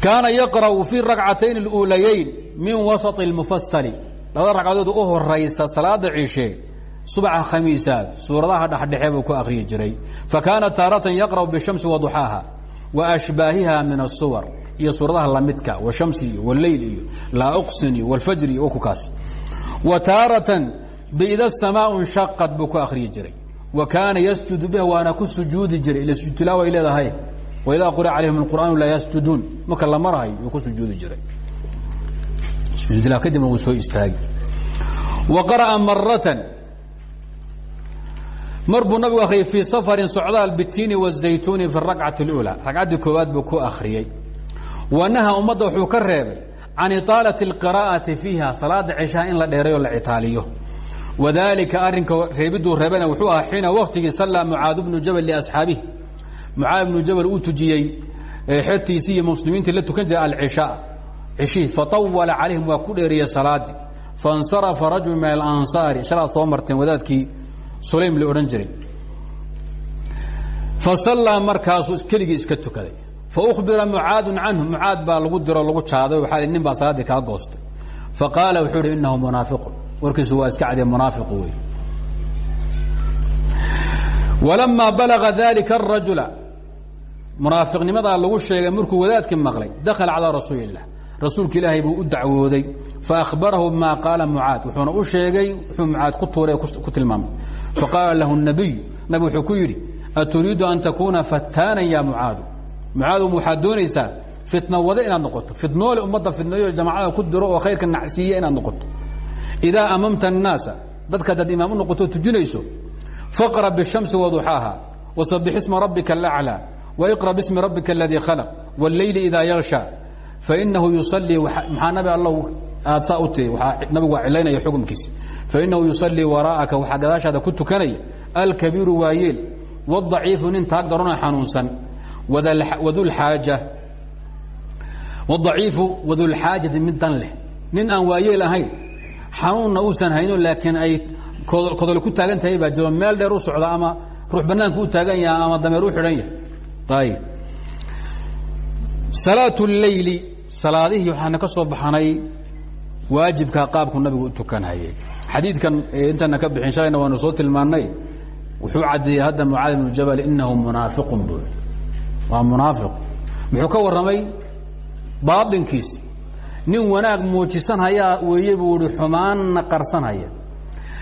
kaana yaqra'u fi rakcatayn اluulayayn min wasaط اlmufasali labada ragcadood u horaysa salaada cishe subaxa khamiisaad suuradaha dhexdhexe buu ku akriyi jiray. Fa kaana taaratan yaqra'u bishamsi wa duxaaha wa ashbaahiha min asuwar iyo suuradaha lamidka washamsi iyo wleyl iyo laa uqsin iyo wlfajr iyo kukaas wa taaratan biida samaa nshaqad buu ku akriyi jiray. Wa kaana yasjudu biha waana ku sujuudi jiray ila sujudtilaawa ay leedahay. Waidaa quri'a calayhim alqur'aanu laa yasjuduun marka la marahay wuu ku sujuudi jiray sujuudtilaawa kadibna wuu soo istaagi wa qara'a maratan mar buu nabigu akhriyey fii safarin socdaal bitiini wالzaytuuni fi اrakcati اlأulى ragcaddii koowaad buu ku akhriyey wa naha ummadda wuxuu ka reebay can iطaalaةi اlqira'ati fiiha salaada ceshaha in la dheerayo la citaaliyo wadalika arrinka reebiduu reebana wuxuu ahaa xiina waktigii sallaa mucaad bnu jabal liasxaabihi mucaad bnu jabal uu tujiyey xertiisii iyo muslimiintii la tukan jiray alcishaa cishihii faطawala calayhim waa ku dheeriyey salaadii faاnsarafa rajul min alansaari shalaad soo marteen wadaadkii sulaym la odhan jiray. Fasallaa markaasuu keligii iska tukaday. Faukbira mucaadu canhu mucaad baa lagu diro lagu jaaday waa nin baa salaaddii kaa goostay. Faqaala wuxuu hi inahu munaafiqun. Warkiisu waa iska cadee munaafiqu wey walamaa balaga dalika arajula munaafiqnimadaa lagu sheegay markuu wadaadkii maqlay dakhala calaa rasuuli rasuulka ilaahay buu u dacwooday faahbarahu ma qaala mucaad. Wuxuuna u sheegay wuxuu mucaad ku tuuray ku tilmaamay. Faqaala lahu nabiy nabi wuxuu ku yidhi an takuuna fataanan ya mucaadu mucaadu waxaad fitna wade inaad noqoto. Fitnoole ummadda fitneeyo jamacada ku diro oo khayrka nacsiiya inaad noqoto. Idaa amamta annaasa dadka adaad imaam noqoto tujinayso faqra bishamsi waduxaaha wasabix isma rabbika alaclى waiqra bismi rabbika aladii khalaq wاleyli idaa yaksha fainahu yusalii maxaa nabi allow aad saa u tii nabigu waa cilaynaya xukumkiisi fainahu yusalii waraa'aka waxaa gadaashaada ku tukanaya alkabiiru waayeel wاdaciifu nin taag darona xanuunsan wadulxaaja wadaciifu wadulxaajati mid dan leh nin aan waayeel ahayn xanuunna uusan hayno laakiin ay kodole ku taagan tahay baa jiro meel dheer u socda ama ruux banaanku u taagan yaha ama dameer u xidhan yahay ayb salaat leyli salaadihii waxaana ka soo baxnay waajibka qaabku nabigu u tukanhayay xadiidkan intana ka bixin shalayna waanu soo tilmaannay wuxuu caddeeyey hadda mucaad ibnu jabal inahu munaafiqun bu waa munaafiq. Muxuu ka warramay? Baaطinkiisi nin wanaag muujisanhayaa weeye buu i xumaanna qarsanhaya.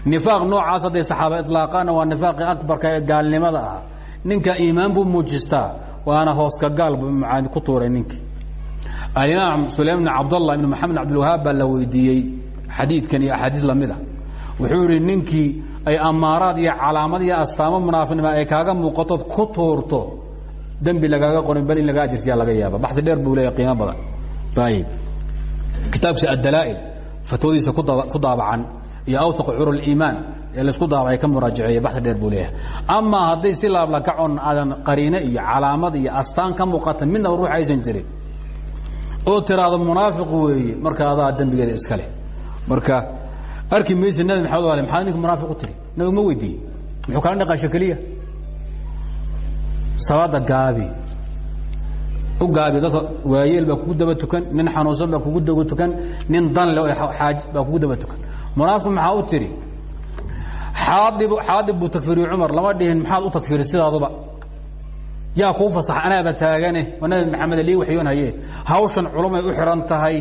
Nifaaq noocaas hadday saxaaba ilaaqaanna waa nifaaqii akbarka ee gaalnimada ah. Ninka iimaan buu muujistaa waana hooska gaal buu mucaad ku tuuray ninkii alimaam sulaym bn cabdallah ibn maxamed cabdilwahaab baa la weydiiyey xadiidkan iyo axaadiis lamida wuxuu yihi ninkii ay amaaraad iyo calaamad iyo astaamo munaafiqnima ay kaaga muuqatood ku tuurto dembi lagaaga qorin bal in laga ajirsiyaa laga yaaba baxdi dheer buu leeya qiimo badan. Ayib kitaabkiisa addalaa'il fatwadiisa ku daabacan iyo awhaq cur اliimaan ee la isku daabacay ka muraajaceeye baxdi dheer buu leeyahay. Amaa hadday si laablakacon aadan qariine iyo calaamad iyo astaan ka muuqata midnaba ruux aysan oo tiraahdo munaafiq weeye marka adaa dembigeeda iska leh. Marka arki mayse nabi maxamed ale maxaad ninka munaafiq u tiri? Nabigu ma weydiiyey. Muxuu kala niqaasho keliya salaada gaabi. U gaabi dadka waayeel baa kugu daba tukan nin xanuunsan baa kugu daba tukan nin danle oo xaaj baa kugu daba tukan. Munaafiq maxaa u tidhi xaadib xaadib buu takfiriye cumar lama dhihin maxaad u takfiri sidaaduba yaa kuu fasax anaaba taagane oo nabi maxamed lii waxyoon haye hawshan culumay u xidhan tahay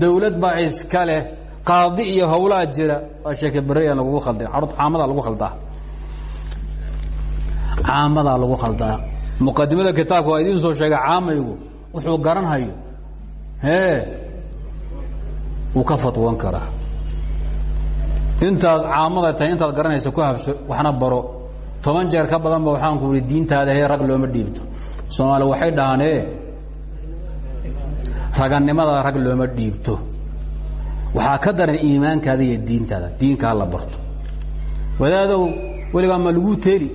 dawlad baa iska leh qaadi iyo hawlaa jira. Waa sheeke bereyaan lagugu khalda caamadaa lagu khaldaa. Caamadaa lagu khaldaa. Muqadimada kitaabka waa idiin soo sheegay caamaygu wuxuu garanhayo hee wuu ka fatwan karaa. Intaas caamada tahay intaad garanaysa ku habso waxna baro toban jeer ka badan ba waxaan ku ihi diintaada hee rag looma dhiibto. Soomaali waxay dhahanee raganimada rag looma dhiibto. Waxaa ka daran iimaankaada iyo diintaada diinkaa la barto. Wadaadow weligaa ma laguu teeli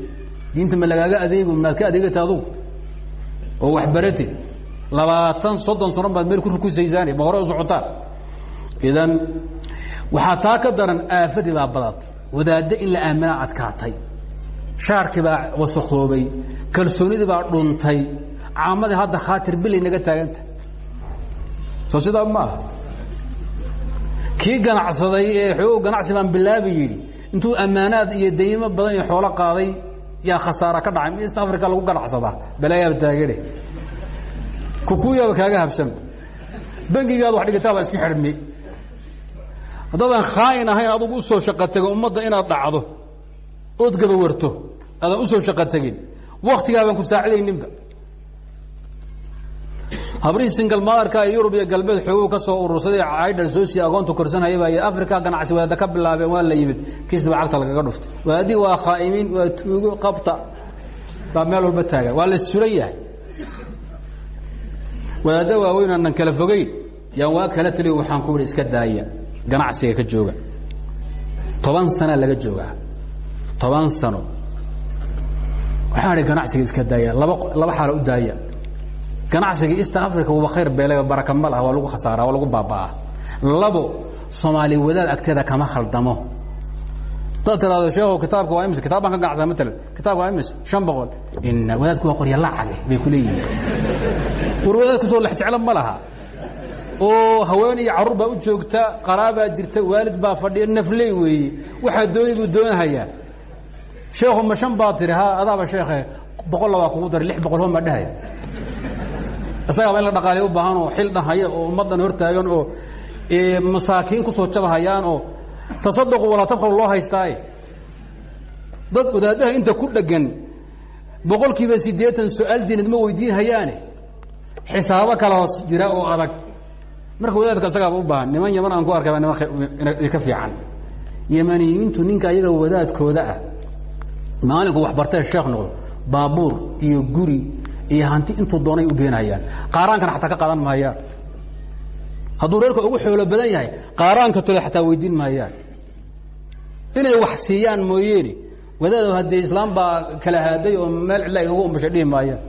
diinta ma lagaaga adeego maad ka adeegata adugu? Oo wax baratid? Labaatan soddon sano baad meel ku rukusaysaane ma hore u socotaan. Idan waxaa taa ka daran aafadii baa badatay wadaaddo in la aaminaa adkaatay shaarkii baa wasakhoobay kalsoonidii baa dhuntay caamadii hadda khaatir bilay naga taaganta. Soo sidaa ma aha. Kii ganacsaday ee xoog ganacsi baan bilaabi yidhi intuu ammaanaad iyo daymo badan iyo xoolo qaaday yaa khasaara ka dhacay. East africa lagu ganacsadaa? Balaayaaba taagane kukuyaaba kaaga habsan bangigaad wax dhigataaba iska xidhmi. Haddaadan khaain ahayn adugu u soo shaqo tego ummadda inaad dhacdo ood gabawarto aadaan u soo shaqo tegin waktigaabaan ku saacidayninba habrihii singal maadarka ee yurub iyo galbeed xooguu ka soo urursaday caydhan soo sii agoonta korsanhayaba iyo africa ganacsi wadaada ka bilaabeen waa la yimid. Kiisba cagta lagaga dhuftay waadii waa khaa'imiin waa tuugo qabta. Baa meel walba taagan. Waa la suran yahay. Wadaadda waaweyn aanan kala fogeyn. Yaan waa kala taliyo waxaan ku ihi iska daaya. Ganacsiga ka jooga. Toban sanaa laga joogaa toban sano. Waxaan idhi ganacsiga iska daaya. Laba laba xaalo u daaya. Ganacsiga east africa waba khayr beelay baraka ma laha waa lagu khasaara waa lagu baaba'aa. Labo soomaali wadaad agteeda kama khaldamo. Dad tiraado sheekhu kitaabka waa imis kitaab baan ka ganacsaa matalan kitaabka waa imis shan boqol. Ina wadaadku waa qorya lacage bay ku leeyihiin. War wadaadku soo lex jeclo ma laha. Oo haween iyo carruur baa u joogta qaraabaa jirta waalid baa fadhiya nafley weeye waxaa dooni buu doonahayaa sheekhu ma shan baa tiri ha sheekhe boqol labaa kugu daray lix boqol isagaaba in la dhaqaalay u baahan oo xil dhahaya oo ummaddan hortaagan oo masaakiin ku soo jabhayaan oo tasaduqu walaa tabkhaw loo haystaaye dad wadaadaha inta ku dheggan boqolkiiba siddeetan su'aal diinad ma weydiin hayaane. Xisaabo hoos jira oo adag. Marka wadaadka isagaaba u baahan niman yaman aan ku arkay baa ka fiican. Yamaniyiintu ninka ayaga wadaadkooda ah maalinku waxbartee sheekh noqdo baabuur iyo guri iyo hanti intuu doonay u beenhayaan qaaraankana xataa ka qaadan maayaan hadduu reerka ugu xoolo badan yahay qaaraanka tole xataa weydiin maayaan inay wax siiyaan mooyeene wadaado haddee islaam baa kala haaday oo meel cidla igagu umbashay dhihi maayaan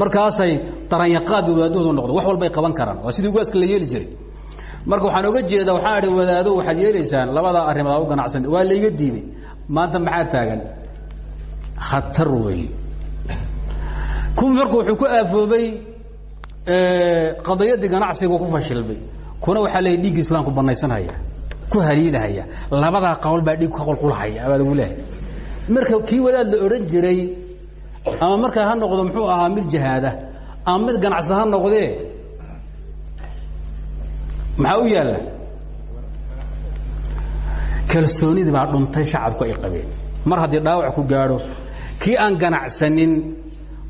markaasay daranyaqaad bay wadaadahoodu noqdo wax walbay qaban karaan. Waa sidii ugaaska la yeeli jiray. Marka waxaan oga jeedaa waxaan idhi wadaado waxaad yeelaysaan labadaa arrimood aa u ganacsan. Waa layga diiday maanta maxaa taagan? Khatar weeye ku marka wuxuu ku aafoobay qadiyadii ganacsigu ku fashilmay. Kuna waxaa leeyahy dhiigga islaamku banaysanhaya ku haliilahaya labadaa qawl baa dhiig ka qulqulhaya baa lagu leehay. Marka kii wadaad la odhan jiray ama markaa ha noqdo muxuu ahaa mid jahaada ama mid ganacsada ha noqdee maxaa u yaalla kalsoonidii baa dhuntay shacabku ay qabeen. Mar haddii dhaawac ku gaadho kii aan ganacsanin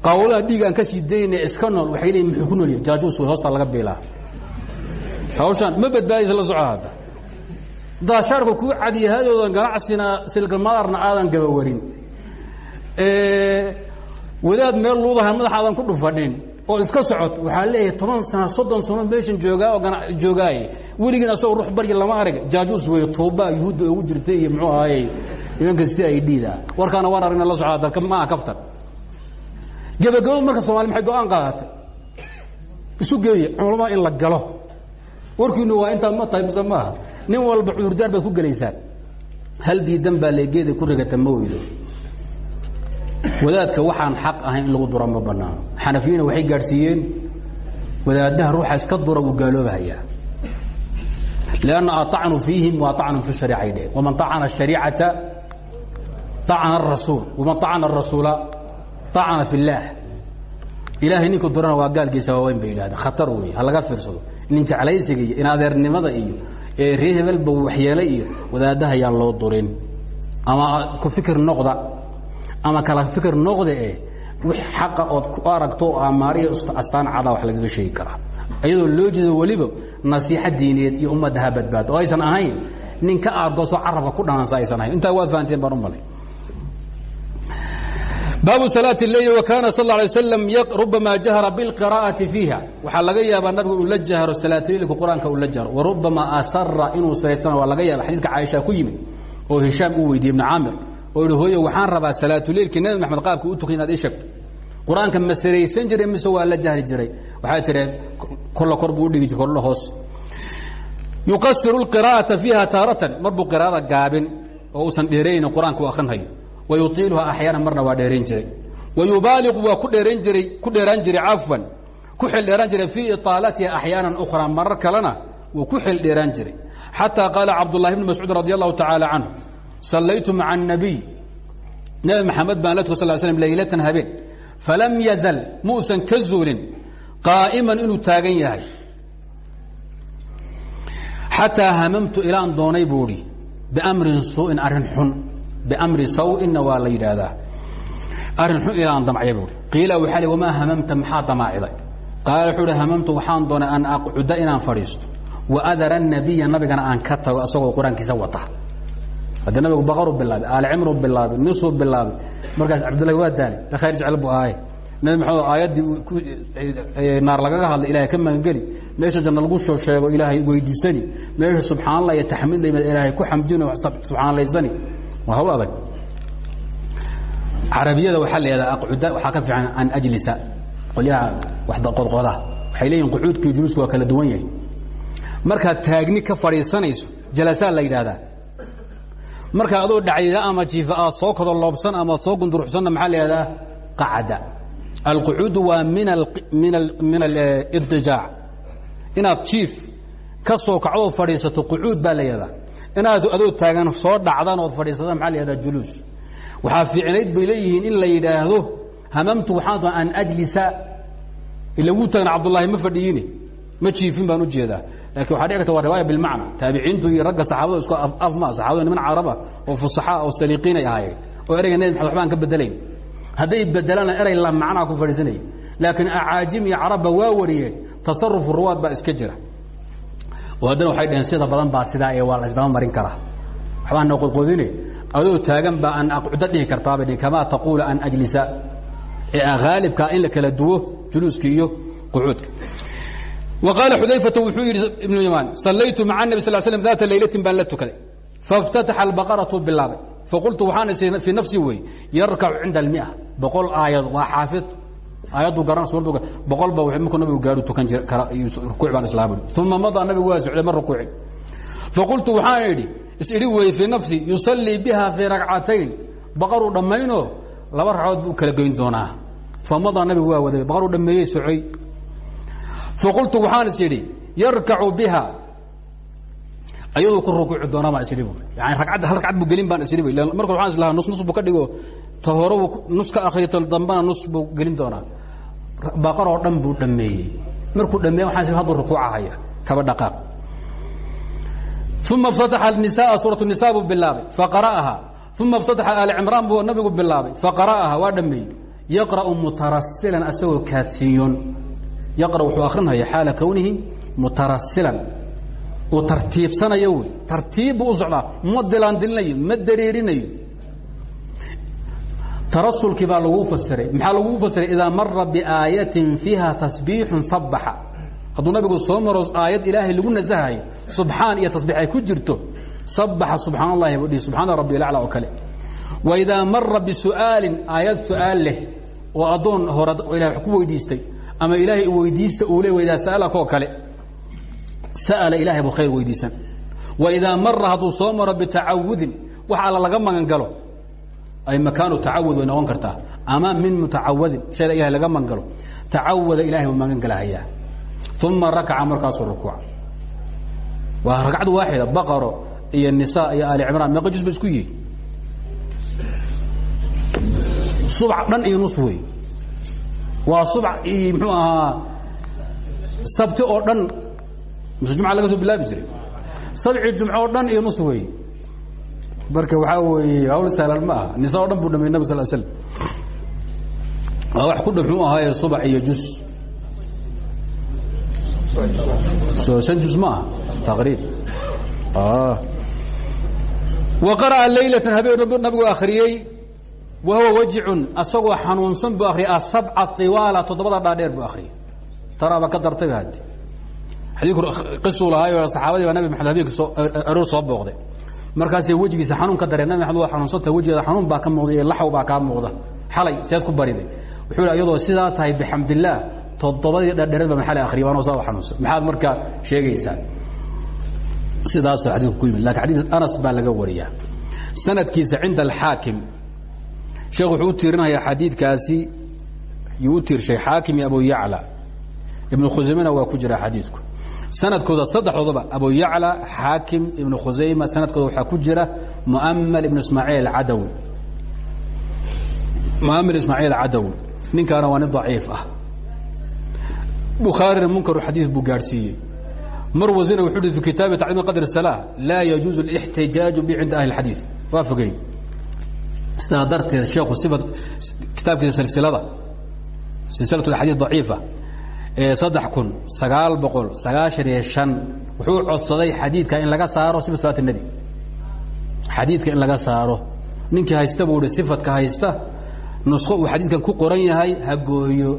qawlaha dhiig aan ka sii dayna iska nool waxay leeyiin muxuu ku noolyahay jaajuus wey hoosta laga biilaa hawshaan ma badbaadaysa la soco hadda. Daashaarku kuu cadiyahayoodan ganacsina silgalmadarna aadan gabawarin. Wadaad meel luudaha madaxaadan ku dhufadhin oo iska socot waxaa leeyahay toban sana soddon sano meeshan joogaa oo gana joogaaye. Weligiin asagoo ruux barya lama arag. Jaajuus wey tuuba yuhuudda ugu jirtay iyo muxuu ahaayey nimanka si ay dhiida warkaana waan aragna la socota maaha kaftan. Gebagabadu marka soomali maxay go'aan qaadatay isu geeya culamada in la galo. Warkiinu waa intaad ma tahay mise maaha? Nin walba cudurdaar baad ku gelaysaan hal diidan baa leegeeda ku rigata ma weydo wadaadka waxaan xaq ahayn in lagu dura ma banaano xanafiyina waxay gaadhsiiyeen wadaadaha ruuxa iska dura wuu gaaloobahayaa. Lanna aacnu fiihim waa acnu fi shariicay dheheen waman acana shariicata acana arasuul waman acana arasuula acana fi اllaah ilaahay ninku durana waa gaalkiisa waaweyn bay yidhahdeen. Khatar wey ha laga fiirsado. Nin jeclaysiga iyo in adeernimada iyo ee ree hebelba waxyeelay iyo wadaadaha yaan loo durin. Ama ku fikir noqda ama kala fikir noqda e wix xaqa ood ku aragto oo amaariya astaan cada wax lagaga sheegi karaa iyadoo loo jeedo weliba nasiixa diineed iyo ummadda ha badbaado oo aysan ahayn nin ka aargoosoo carabka ku dhaansa aysan ahayn intaa waad fahanteen baan u malay baabu salaaة اleyl wakaana sal ه alay slam rubama jahra biاlqira'aةi fiiha waxaa laga yaabaa nabigu uu la jahro salaatleilka qur-aanka uu la jahro warubama asara inuu siraystana waa laga yaaba xadiidka caaisha ku yimid oo hishaam uu weydiye ibn caamir oo idhi hooyo waxaan rabaa salaatuleilkii nabi maxamed qaabka u tukay inaad ii sheegto. Qur'aanka ma saraysan jiray mise waa la jahli jiray? Waxaa tiha korla kor buu udhigi jiray korla hoos. Yuqasiru lqira'ata fiiha taaratan mar buu qira'ada gaabin oo uusan dheeraynin qur'aanka u akrinhayo wa yutiiluha axyaana marna waa dheerayn jiray. Wa yubaaliqu waa ku dheeran jiray ku dheeraan jiray cafwan ku xil dheeraan jiray fii iطaalatiha axyaanan ukhraa marar kalena wuu ku xil dheeraan jiray. Xataa qaala cabdullahi bni mascuud radi allahu tacaala canhu sallaytu maca الnabiy nebi maxamed baan la tuka sal slm laylatan habeen falam yazal muusan ka zuulin qaa'iman inuu taagan yahay xataa hamamtu ilaan doonay buu idhi biamrin suu'in arrin xun bmri sawinna waa la yidhaahdaa arrin xun ilaa aan damcya buui qiila waxaa li wamaa hamamta maxaa damaaciday qaala wuxuu hi hamamtu waxaan doonay an aqcuda inaan fadhiisto wa adara nabiya nabigana aan ka tago asagoo qur'aankiisa wata haddii nabigu baqaru bilaabay aalicimru bilaabay nisuu bilaabay markaas cabdullahi waa daali da khayr jecel bu ahay. Nabi maxamed aayaddii naar lagaga hadlay ilahay ka magangeli meesha janna lagu soo sheego ilaahay weydiisani. Meesha subxaan allah iyo taxmiid la yimid ilaahay ku xamdino subxaanlaysani waa hawl adag. Carabiyada waxaa la yihahdaa aqcuda waxaa ka fiican an ajlisa. Qolyaha waxqodqodaha waxay leeyihiin qucuudka iyo juluusku waa kala duwan yahay. Markaad taagni ka fadhiisanayso jalasaa la yidhaahdaa marka adoo dhacayda ama jiifa aad soo kado loobsan ama soo gunduruxsanna maxaa la yihahdaa qacda alqucuudu waa min min alirtijaac inaad jiif ka soo kacdoo fadhiisato qucuud baa la inaad adoo taagan soo dhacdaan ood fadhiisataan maxaa la yihahdaa juluus. Fiicnayd bay in la yidhaahdo hamamtu waxaan an ajlisa. Ilagu cabdullaahi ma fadhiyine ma jiifin baan u jeedaa laakiin waxa dhici karta waa riwaaya bilmacna. Taabiciintu iyo ragga saxaabada isku af ma saxabada niman caraba oo fusaxaa oo saliiqiinay ahaayeen oo ereyga nebi maxamed waxbaan ka bedelayn. Hadday bedelana erey la macnaa ku fadhiisanaya laakiin acaajim iyo carabba waa wariyeen. Tasarufu ruwaad baa iska jira. Oo haddana waxay dhaheen sida badan baa sidaa ee waa la isdaba marin karaa. Waxbaa na qodqodine. Adoo taagan baa an aqcudo dhihi kartaabay dhihin kamaa taquula an ajlisa? Ee aan haalibkaa in la kala duwo juluuska iyo qucuudka qaala xudayfatu wuxuu yidhi ibnu yamaan sallaytu maca nebi sal slm daata laylatin baan la tukaday fاftataxa albaqaratu bilaabay faqultu waxaan is fii nafsii wey yarkacu cinda almia boqol aayad waa xaafid aayaddu garan suuraddu boqolba markuu nabigu gaaru tukan jir kara rukuuc baan islaa buri uma madaa nabigu waa socday ma rukuucin faqultu waxaan idhi is idhi weeye fii nafsi yusallii biha fii ragcatayn baqaruu dhammaynoo laba ragcood buu kala geyn doonaa famadaa nabigu waa waday baqaruu dhammeeyey socay faqultu waxaan is idhi yarkacu biha ayaduu ku rukuuci doonaa baan isidhi bu yani ragcadda hal ragcad buu gelin baan isidhi bu marka waxaan is lahaa nus nus buu ka dhigo ta hore buu nus ka akhriyo ta dambana nus buu gelin doonaa baqar oo dhan buu dhammeeyey markuu dhameeye waxaan is hadduu rukuucahaya kaba dhaqaaq uma اftataxa الnisaءa suuraة الnisa buu bilaabay faqara'aha uma اftataxa aali cimraan buu nabigu bilaabay faqara'aha waa dhameeyey yaqra'u mutarasilan asagoo kaadsiiyoon yaqra wuxuu akrinaya xaala kownihi mutarasilan uu tartiibsanayo wey tartiib buu u socdaa. Ma dilaandilinayo ma dareerinayo laguu fasiray maxaa laguu fasiray idaa mara biaayatin fiiha tasbiixun sabaxa hadduu nabigu soo maro aayad ilaahay lagu nasahayo subxaan iyo tasbiix ay ku jirto sabaxa subxaan allahi buu dhihi subxaana rabbi alacla oo kale. Wa idaa mara bisu'aalin aayad su'aal leh oo addoon hore ilahay wax ku ama ilaahay weydiista uu le idaa sa'alaka oo kale. Sa'ala ilahay buu khayr weydiisan wa idaa mara hadduu soo maro bitacawudin wax laga magan galo ay makaanu tacawud way noqon kartaa. Ama min mutacawadin shayda ilahay laga magan galo. Tacawada ilahay buu magan galahayaa. Uma rakaca markaasuu rukuuca. Waa ragcad waaxida baqaro iyo nisa iyo ali cimraan meeqa juz ba isku yihi dhan iyo nus wey waa subc iyo mxuu ahaa sabti oo dhan mise jumca laga soo bilaabi jiray. Sabci jumco oo dhan iyo nus wey marka waxaa weeye hawl sahlan ma aha. Nisa o dhan buu dhamay nabig sal slam waa wax ku dha mxuu ahaaye subax iyo juz so shan juz ma aha? Taqriib. Wa qara'a laylatan habeen nabigu akhriyey wa huwa wajicun asagoo xanuunsan buu akriyay asabca iwaala toddobada dhaadheer buu akriyay taraaba ka dartayba haddi xadiiku qisuu lahaayo saxaabadii baa nabi maxamed soo aroor soo booqday markaasay wejigiisa xanuun ka dareen nabi maxamed waa xanuunsanta wejigeeda xanuun baa ka muuqday ee laxaw baa kaa muuqda xalay seed ku bariday wuxuu iyadoo sidaa tahay bixamdillaah toddobadii dhaadheereed ba maxaa la akhriyay waanoo saa xanuunsan maxaad marka sheegaysaa sidaasoo xadiiku ku yimid laakiin xadiis anas baa laga wariyaa sanadkiisa cinda alxaakim sheekh wuxuu u tiirinayaa xadiidkaasi yuu u tiirshay xaakim iyo abu yacla ibnu khusaymena waa ku jira xadiidku sanadkooda saddexdoodaba abu yacla xaakim ibnu khusayma sanadkooda waxaa ku jira muamal ibnu ismaaciil acadawi muamal ismaaciil acadawi ninkaana waa nin daciif ah bukhaarina munkaru xadiid buu gaadhsiiyey marwasina wuxuu hi fi kitaabi tacliimi qadr الsalaa laa yajuuzu اlاxtijaaju bi cinda ahli اxadiid waa fogey sidaa darteed sheekhu sifa kitaabkiisa silsilada silsilat axadiid daciifa ee saddex kun sagaal boqol sagaashan iyo shan wuxuu codsaday xadiidka in laga saaro sifat salaat nebi xadiidka in laga saaro. Ninkii haysta buu hi sifadka haysta nusko uu xadiidkan ku qoran yahay ha gooyo.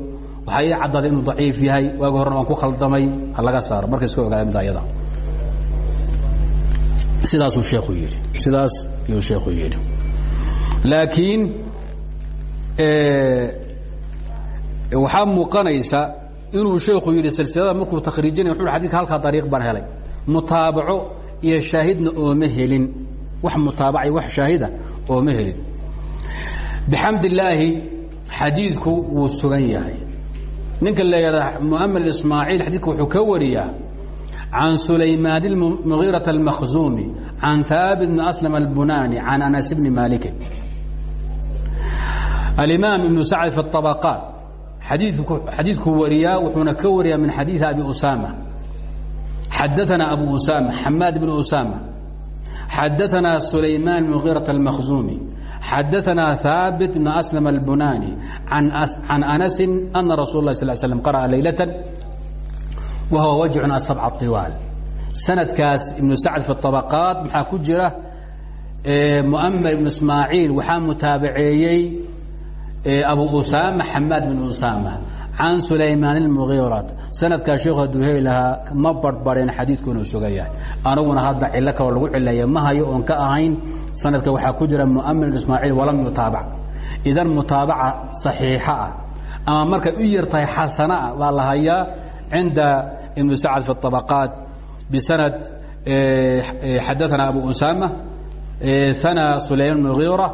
Waxaa ii caddaaday inuu daciif yahay waagi horena waan ku khaldamay ha laga saaro. Marka iska ogaada mid ayada. Sidaasuu sheekhu yidhi. Sidaas yuu sheekhu yidhi laakiin waxaa muuqanaysa inuu sheekhu yidhi silsilada markuu takhriijinay wuxu xadidka halkaa dariiq baan helay mutaabaco iyo shaahidna ooma helin wax mutaabaca iyo wax shaahida ooma helin bixamd illaahi xadiidku wuu sugan yahay ninka la yidhaha mu'amal ismaaciil xadiidka wuxuu ka wariyaa can sulaymaan اmugiiraة اlmakhzuumi can haabit bn aslam albunani can anas bni maalikin alimaam ibnu sacd fi الطabaqaat xadiidkuu wariyaa wuxuuna ka wariyaa min xadiiثi abi usama xadaثana abu usama xamaad bn usama xadaثana sulaymaan mugiiraة اlmakhzuumi xadaثna ثاaبت بن أسلم البناني عن أنس أن رsuل الله صل سلم قرأa ليلة وهو وجع السبع الطوال سندkaas iبن سعد في الطبقاaت maxaa ku jira مؤمر بن اسماعيiل waxaa mutaabaceeyey أبو أسامة حماad بن أسامة can sulaymaan اmugiirat sanadkaa sheekhu hadduu heli lahaa ma barbareen xadiidku inuu sugan yahay aniguna hadda cilo kaloo lagu cileeya ma hayo oon ka ahayn sanadka waxaa ku jira muamin ismaaciil walam yutaabac idan mutaabaca صaxiixa ah ama markay u yartahay xasana ah baa la hayaa cinda ibn sacd fi الطabaqaat bisanad xadaثana abu usama ثana sulaymaan mugiira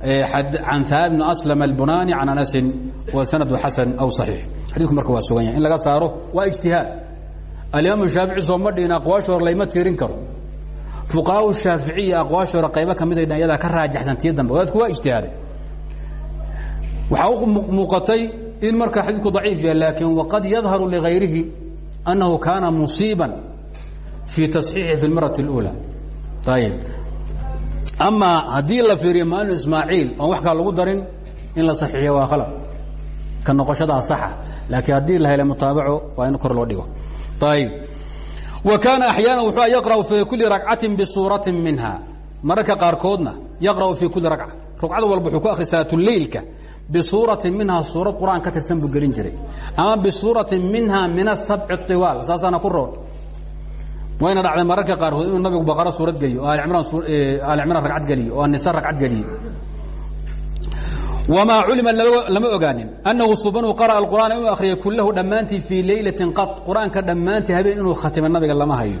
can haab bn aslm albunani can anasin wa sanadu xasan aw صaxiix xadidku marka waa sugan yahay in laga saaro waa ijtihaad alimaam shaafici sooma dhihin aqwaasha hore layma tiirin karo fuqahaa shaaficiya aqwaasha hore qaybo ka mida ayadaa ka raajaxsan tii dambe wadaadku waa ijtihaaday waxaa u muuqatay in marka xadiidku daciif yahay laakiin waqad yadharu ligayrihi annahu kaana musiiban fii taصxiixi fi اlmarati اlأulى ayib ama haddii la fiiriyo mualin ismaaciil oon wax kaa lagu darin in la saxiixiyo waa khalad. Ka noqoshadaa saxa laakiin haddii la helay mutaabaco waa in kor loo dhigo. Ayib wa kaana axyaana wuxuu yaqra'u fii kuli ragcatin bisuuratin minha mararka qaarkoodna yaqra'u fii kuli ragca ragcad walba wuxuu ku akhri salaatuleilka bisuuratin minha suurad qur'aan ka tirsan buu gelin jiray. Ama bisuuratin minha min asabci iwaal saasaana ku rood wayna dhacday mararka qaarkood inuu nabigu baqaro suurad geliyo oo alimraan ragcad geliyo oo anisa ragcad geliyo wamaa culima lama ogaanin. Annahu subanu qara'a alqur'aana inuu akhriyay kullahu dhammaantii fii leylatin qad. Qur'aanka habeen inuu khatimay nabiga lama hayo.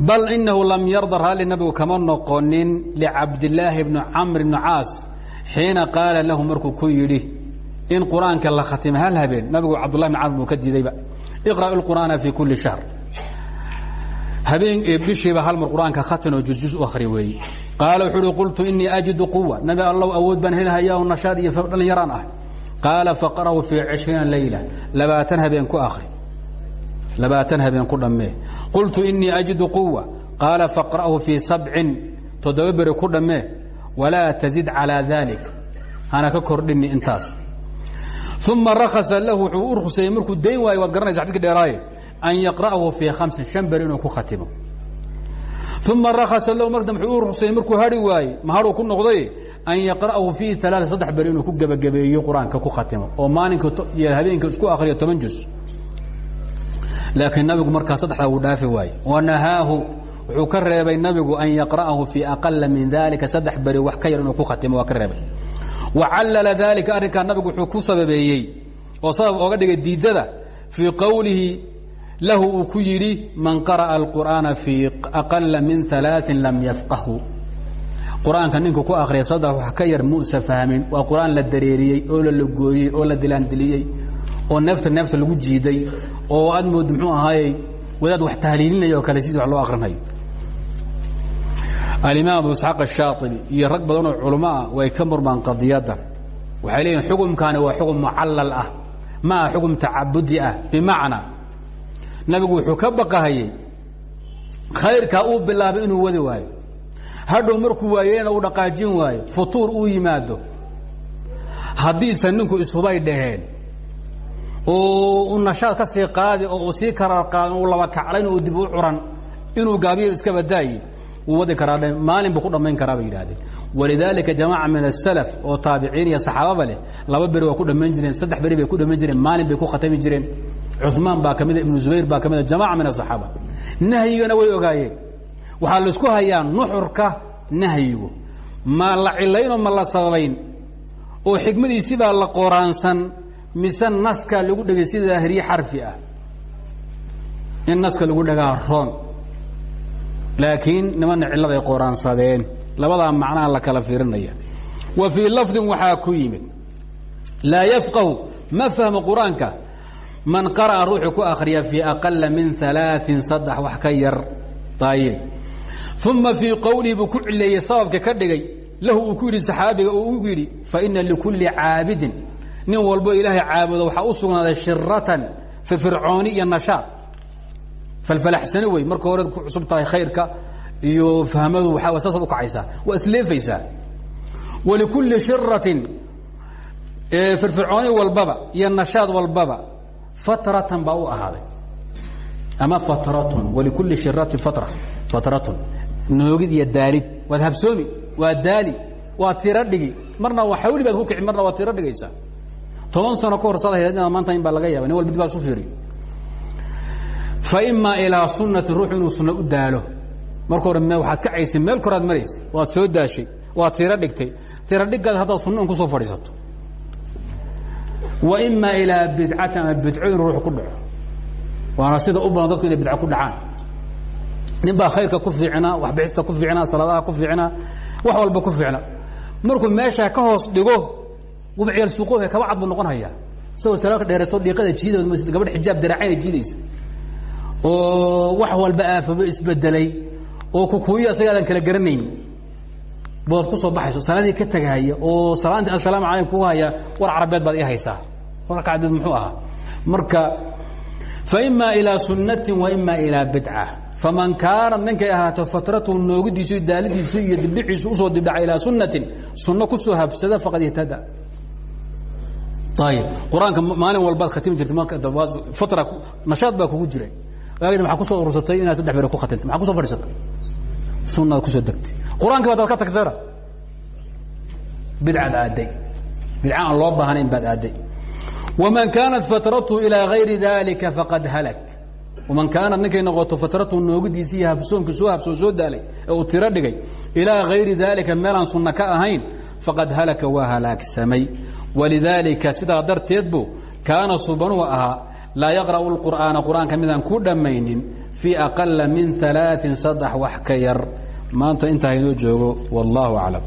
Bal inahu lam yarda raalli nabigu kama noqonin licabdillaahi bni camr bni caas xiina qaala lahu markuu ku yidhi in qur'aanka la khatimay hal habeen nabigu cabdullahi bn camr buu ka diidayba. Iqra'u lqur'aana fii kulli shahr habeen bishiiba hal mar qur'aanka khatan oo jusjus u akhri weeye qaala wuxuu uhi qultu inii ajidu quwa nabi allow awood baan helhayaa nashaad iyo dhallinyaraan ah. Qaala faqra'u fii cishriina layla. Labaatan habeen ku akhri. Labaatan habeen ku dhammee. Qultu inii ajidu quwa qaala faqra'hu fii sabcin. Toddoba ku dhammee. Walaa tazid calaa dalik hana ka kordhini intaas. Uma rakasa lahu wuxuu u dayn waayo garanaysa xadidka dheeraaye an yaqra'ahu fii hamsin shan inuu ku khatimo uma rakasa lahu mar dambe wuxuu u markuu hari waaye mahadhuu ku noqday an yaqra'ahu fii alaaa saddex beri inuu ku gebagabeeyo qur'aanka ku khatimo oo maalinka iyo habeenka isku akhriyo toban juz laakiin nabigu markaa saddexdaa wuu dhaafi waaye wanahaahu wuxuu ka reebay nabigu an yaqra'ahu fii aqala min dalika saddex beri wax ka yar ku khatimo waa ka reebay wacallala dalika arrinkaa nabigu wuxuu ku sababeeyey oo sabab ooga dhigay diidada fii qowlihi lahu uu ku yidhi man qara'a alqur'aana fii aqala min alaain lam yafqahu. Qur'aanka ninku ku akhriya saddex wax ka yar muusa fahmin. Waa qur'aan la dareeriyey oo la lagooyey oo la dilaandiliyey oo neefta neefta lagu jiiday oo aad mood muxuu ahaayey wadaad wax tahliilinaya oo kale sidiis wax loo akrinayo alimaam abu isxaaq ashaaطibi iyo rag badan oo culamo ah way ka murmaan qadiyadda. Waxay leeyihiin xukumkaani waa xukum mucallal ah ma ah xukum tacabudi ah bimacnaa nabigu wuxuu ka baqahayey khayrkaa uu bilaabay inuu wadi waayo. Hadhow markuu waayena uu dhaqaajin waayo futuur uu yimaado. Haddiise ninku ishubay dhaheen. Oo u nashaad ka sii qaadi oo uu sii karar qaadi uu laba kaclayn oo dib u curan inuu gaabiyo iska badaayi wuu wadi karaa maalin buu ku dhammayn karaa bay yidhahdeen walidaalika jamaaca min asalaf oo taabiciin iyo saxaababa leh laba beri waa ku dhammayn jireen saddex beri bay ku dhammayn jireen maalin bay ku khatami jireen. Cumaan baa ka mida ibnu zubayr baa ka mida jamaca min asaxaaba nahyigana way ogaayeen. Waxaa la isku hayaa nuxurka nahyigu. Ma la cilaynoo ma la sababayn. Oo xikmadiisibaa la qoraansan mise naska lagu dhegay sida daahiriye xarfi ah. In naska lagu dhagaa roon laakiin nimanna cilladay qoraansadeen labadaa macnaha la kala fiirinaya. Wa fii lafdin waxaa ku yimid laa yafqahu ma fahmo qur'aanka man qara'a ruuxuu ku akhriya fii aqala min alaain saddex wax ka yar ayib uma fii qowlihi buu sababka ka dhigay lahu uu ku yidhi saxaabiga uu u yidhi faina likulli caabidin nin walbo ilaahay caabudo waxaa u sugnaaday shiratan firfircooni iyo falfalaxsani wey marka hore ku cusub tahay khayrka iyo fahmadu waa saasaad ukacaysaa waa isleefaysaa walikulli shiratin firfircooni walbaba iyo nashaad walbaba fatratan baa u ahaaday. Ama fatratun walikulli shiratin fatra fatratun. Noogid iyo daalid waad habsoomi waa daali waa tiro dhigi marna waa xawli baad ku kici marna waa tiro dhigaysaa toban sano ka hor saad hayd inaad maanta in baa laga yaba nin walba dib baa isu fiiriyo faima ilaa sunati ruux inuu sunno u daalo. Marka hore waxaad kacaysay meel koraad maraysa waad soo daashay waad tiro dhigtay. Tiro dhiggaad haddaad sunno un ku soo fadhiisato. Wa ima ilaa bidcati ama bidco in ruux ku dhaco. Waana sida u badan dadku inay bidco ku dhacaan. Nin baa khayrka ku fiicnaa waxbixista ku fiicnaa salaadaha ku fiicnaa wax walba ku fiicna. Markuu meeshaa ka hoos dhigo wubciyal suuqohe kaba cad buu noqon hayaa. Isagoo salaalka dheeraysto dhiiqada jiida gabadha xijaab daraacayna jiidaysa oo wax walba aafabo isbedelay oo kukuuyo asagaadan kala garanayn. Bood ku soo baxayso salaadii ka tagahaya oo salaantii assalaamu calaykum ku haya war carabeed baad ii haysaa. Warka carabeed muxuu ahaa. Marka fa ima ilaa sunnatin wa ima ilaa bidca. Faman kaanat ninkay ahaato fatratu noogidiisu iyo daalidiisu iyo dibdhiciisu u soo dibdhaca ilaa sunnatin sunno ku soo habsada faqad ihtada. Ayib qur'aanka maalin walbaad khatimi jirta matra nashaad baa kugu jiray waagida maxaa ku soo urursatay inaad saddex bere ku khatimtay? Maxaa ku soo fadhiisatay? Sunnaad ku soo degtay. Qur'aanki baad ka tagtayna bidcaad aaday. Bidca aan loo baahnayn baad aaday. Waman kaanat fatratuhu ilaa gayri dalika faqad halak. Waman kaanat ninkay noqoto fatratuhu noogidiisi iyo habsoomki soo habsoon soo daalay ee uu tiro dhigay ilaa gayri dalika meelaan sunna ka ahayn faqad halaka waa halaagsamay walidaalika sidaa darteed bu kaana subanuhu ahaa laa yaqra'u اlqur'aana qur'aanka midaan ku dhammaynin fii aqala min alaain saddex wax ka yar. Maanta intaa haynoo joogo wallahu aclam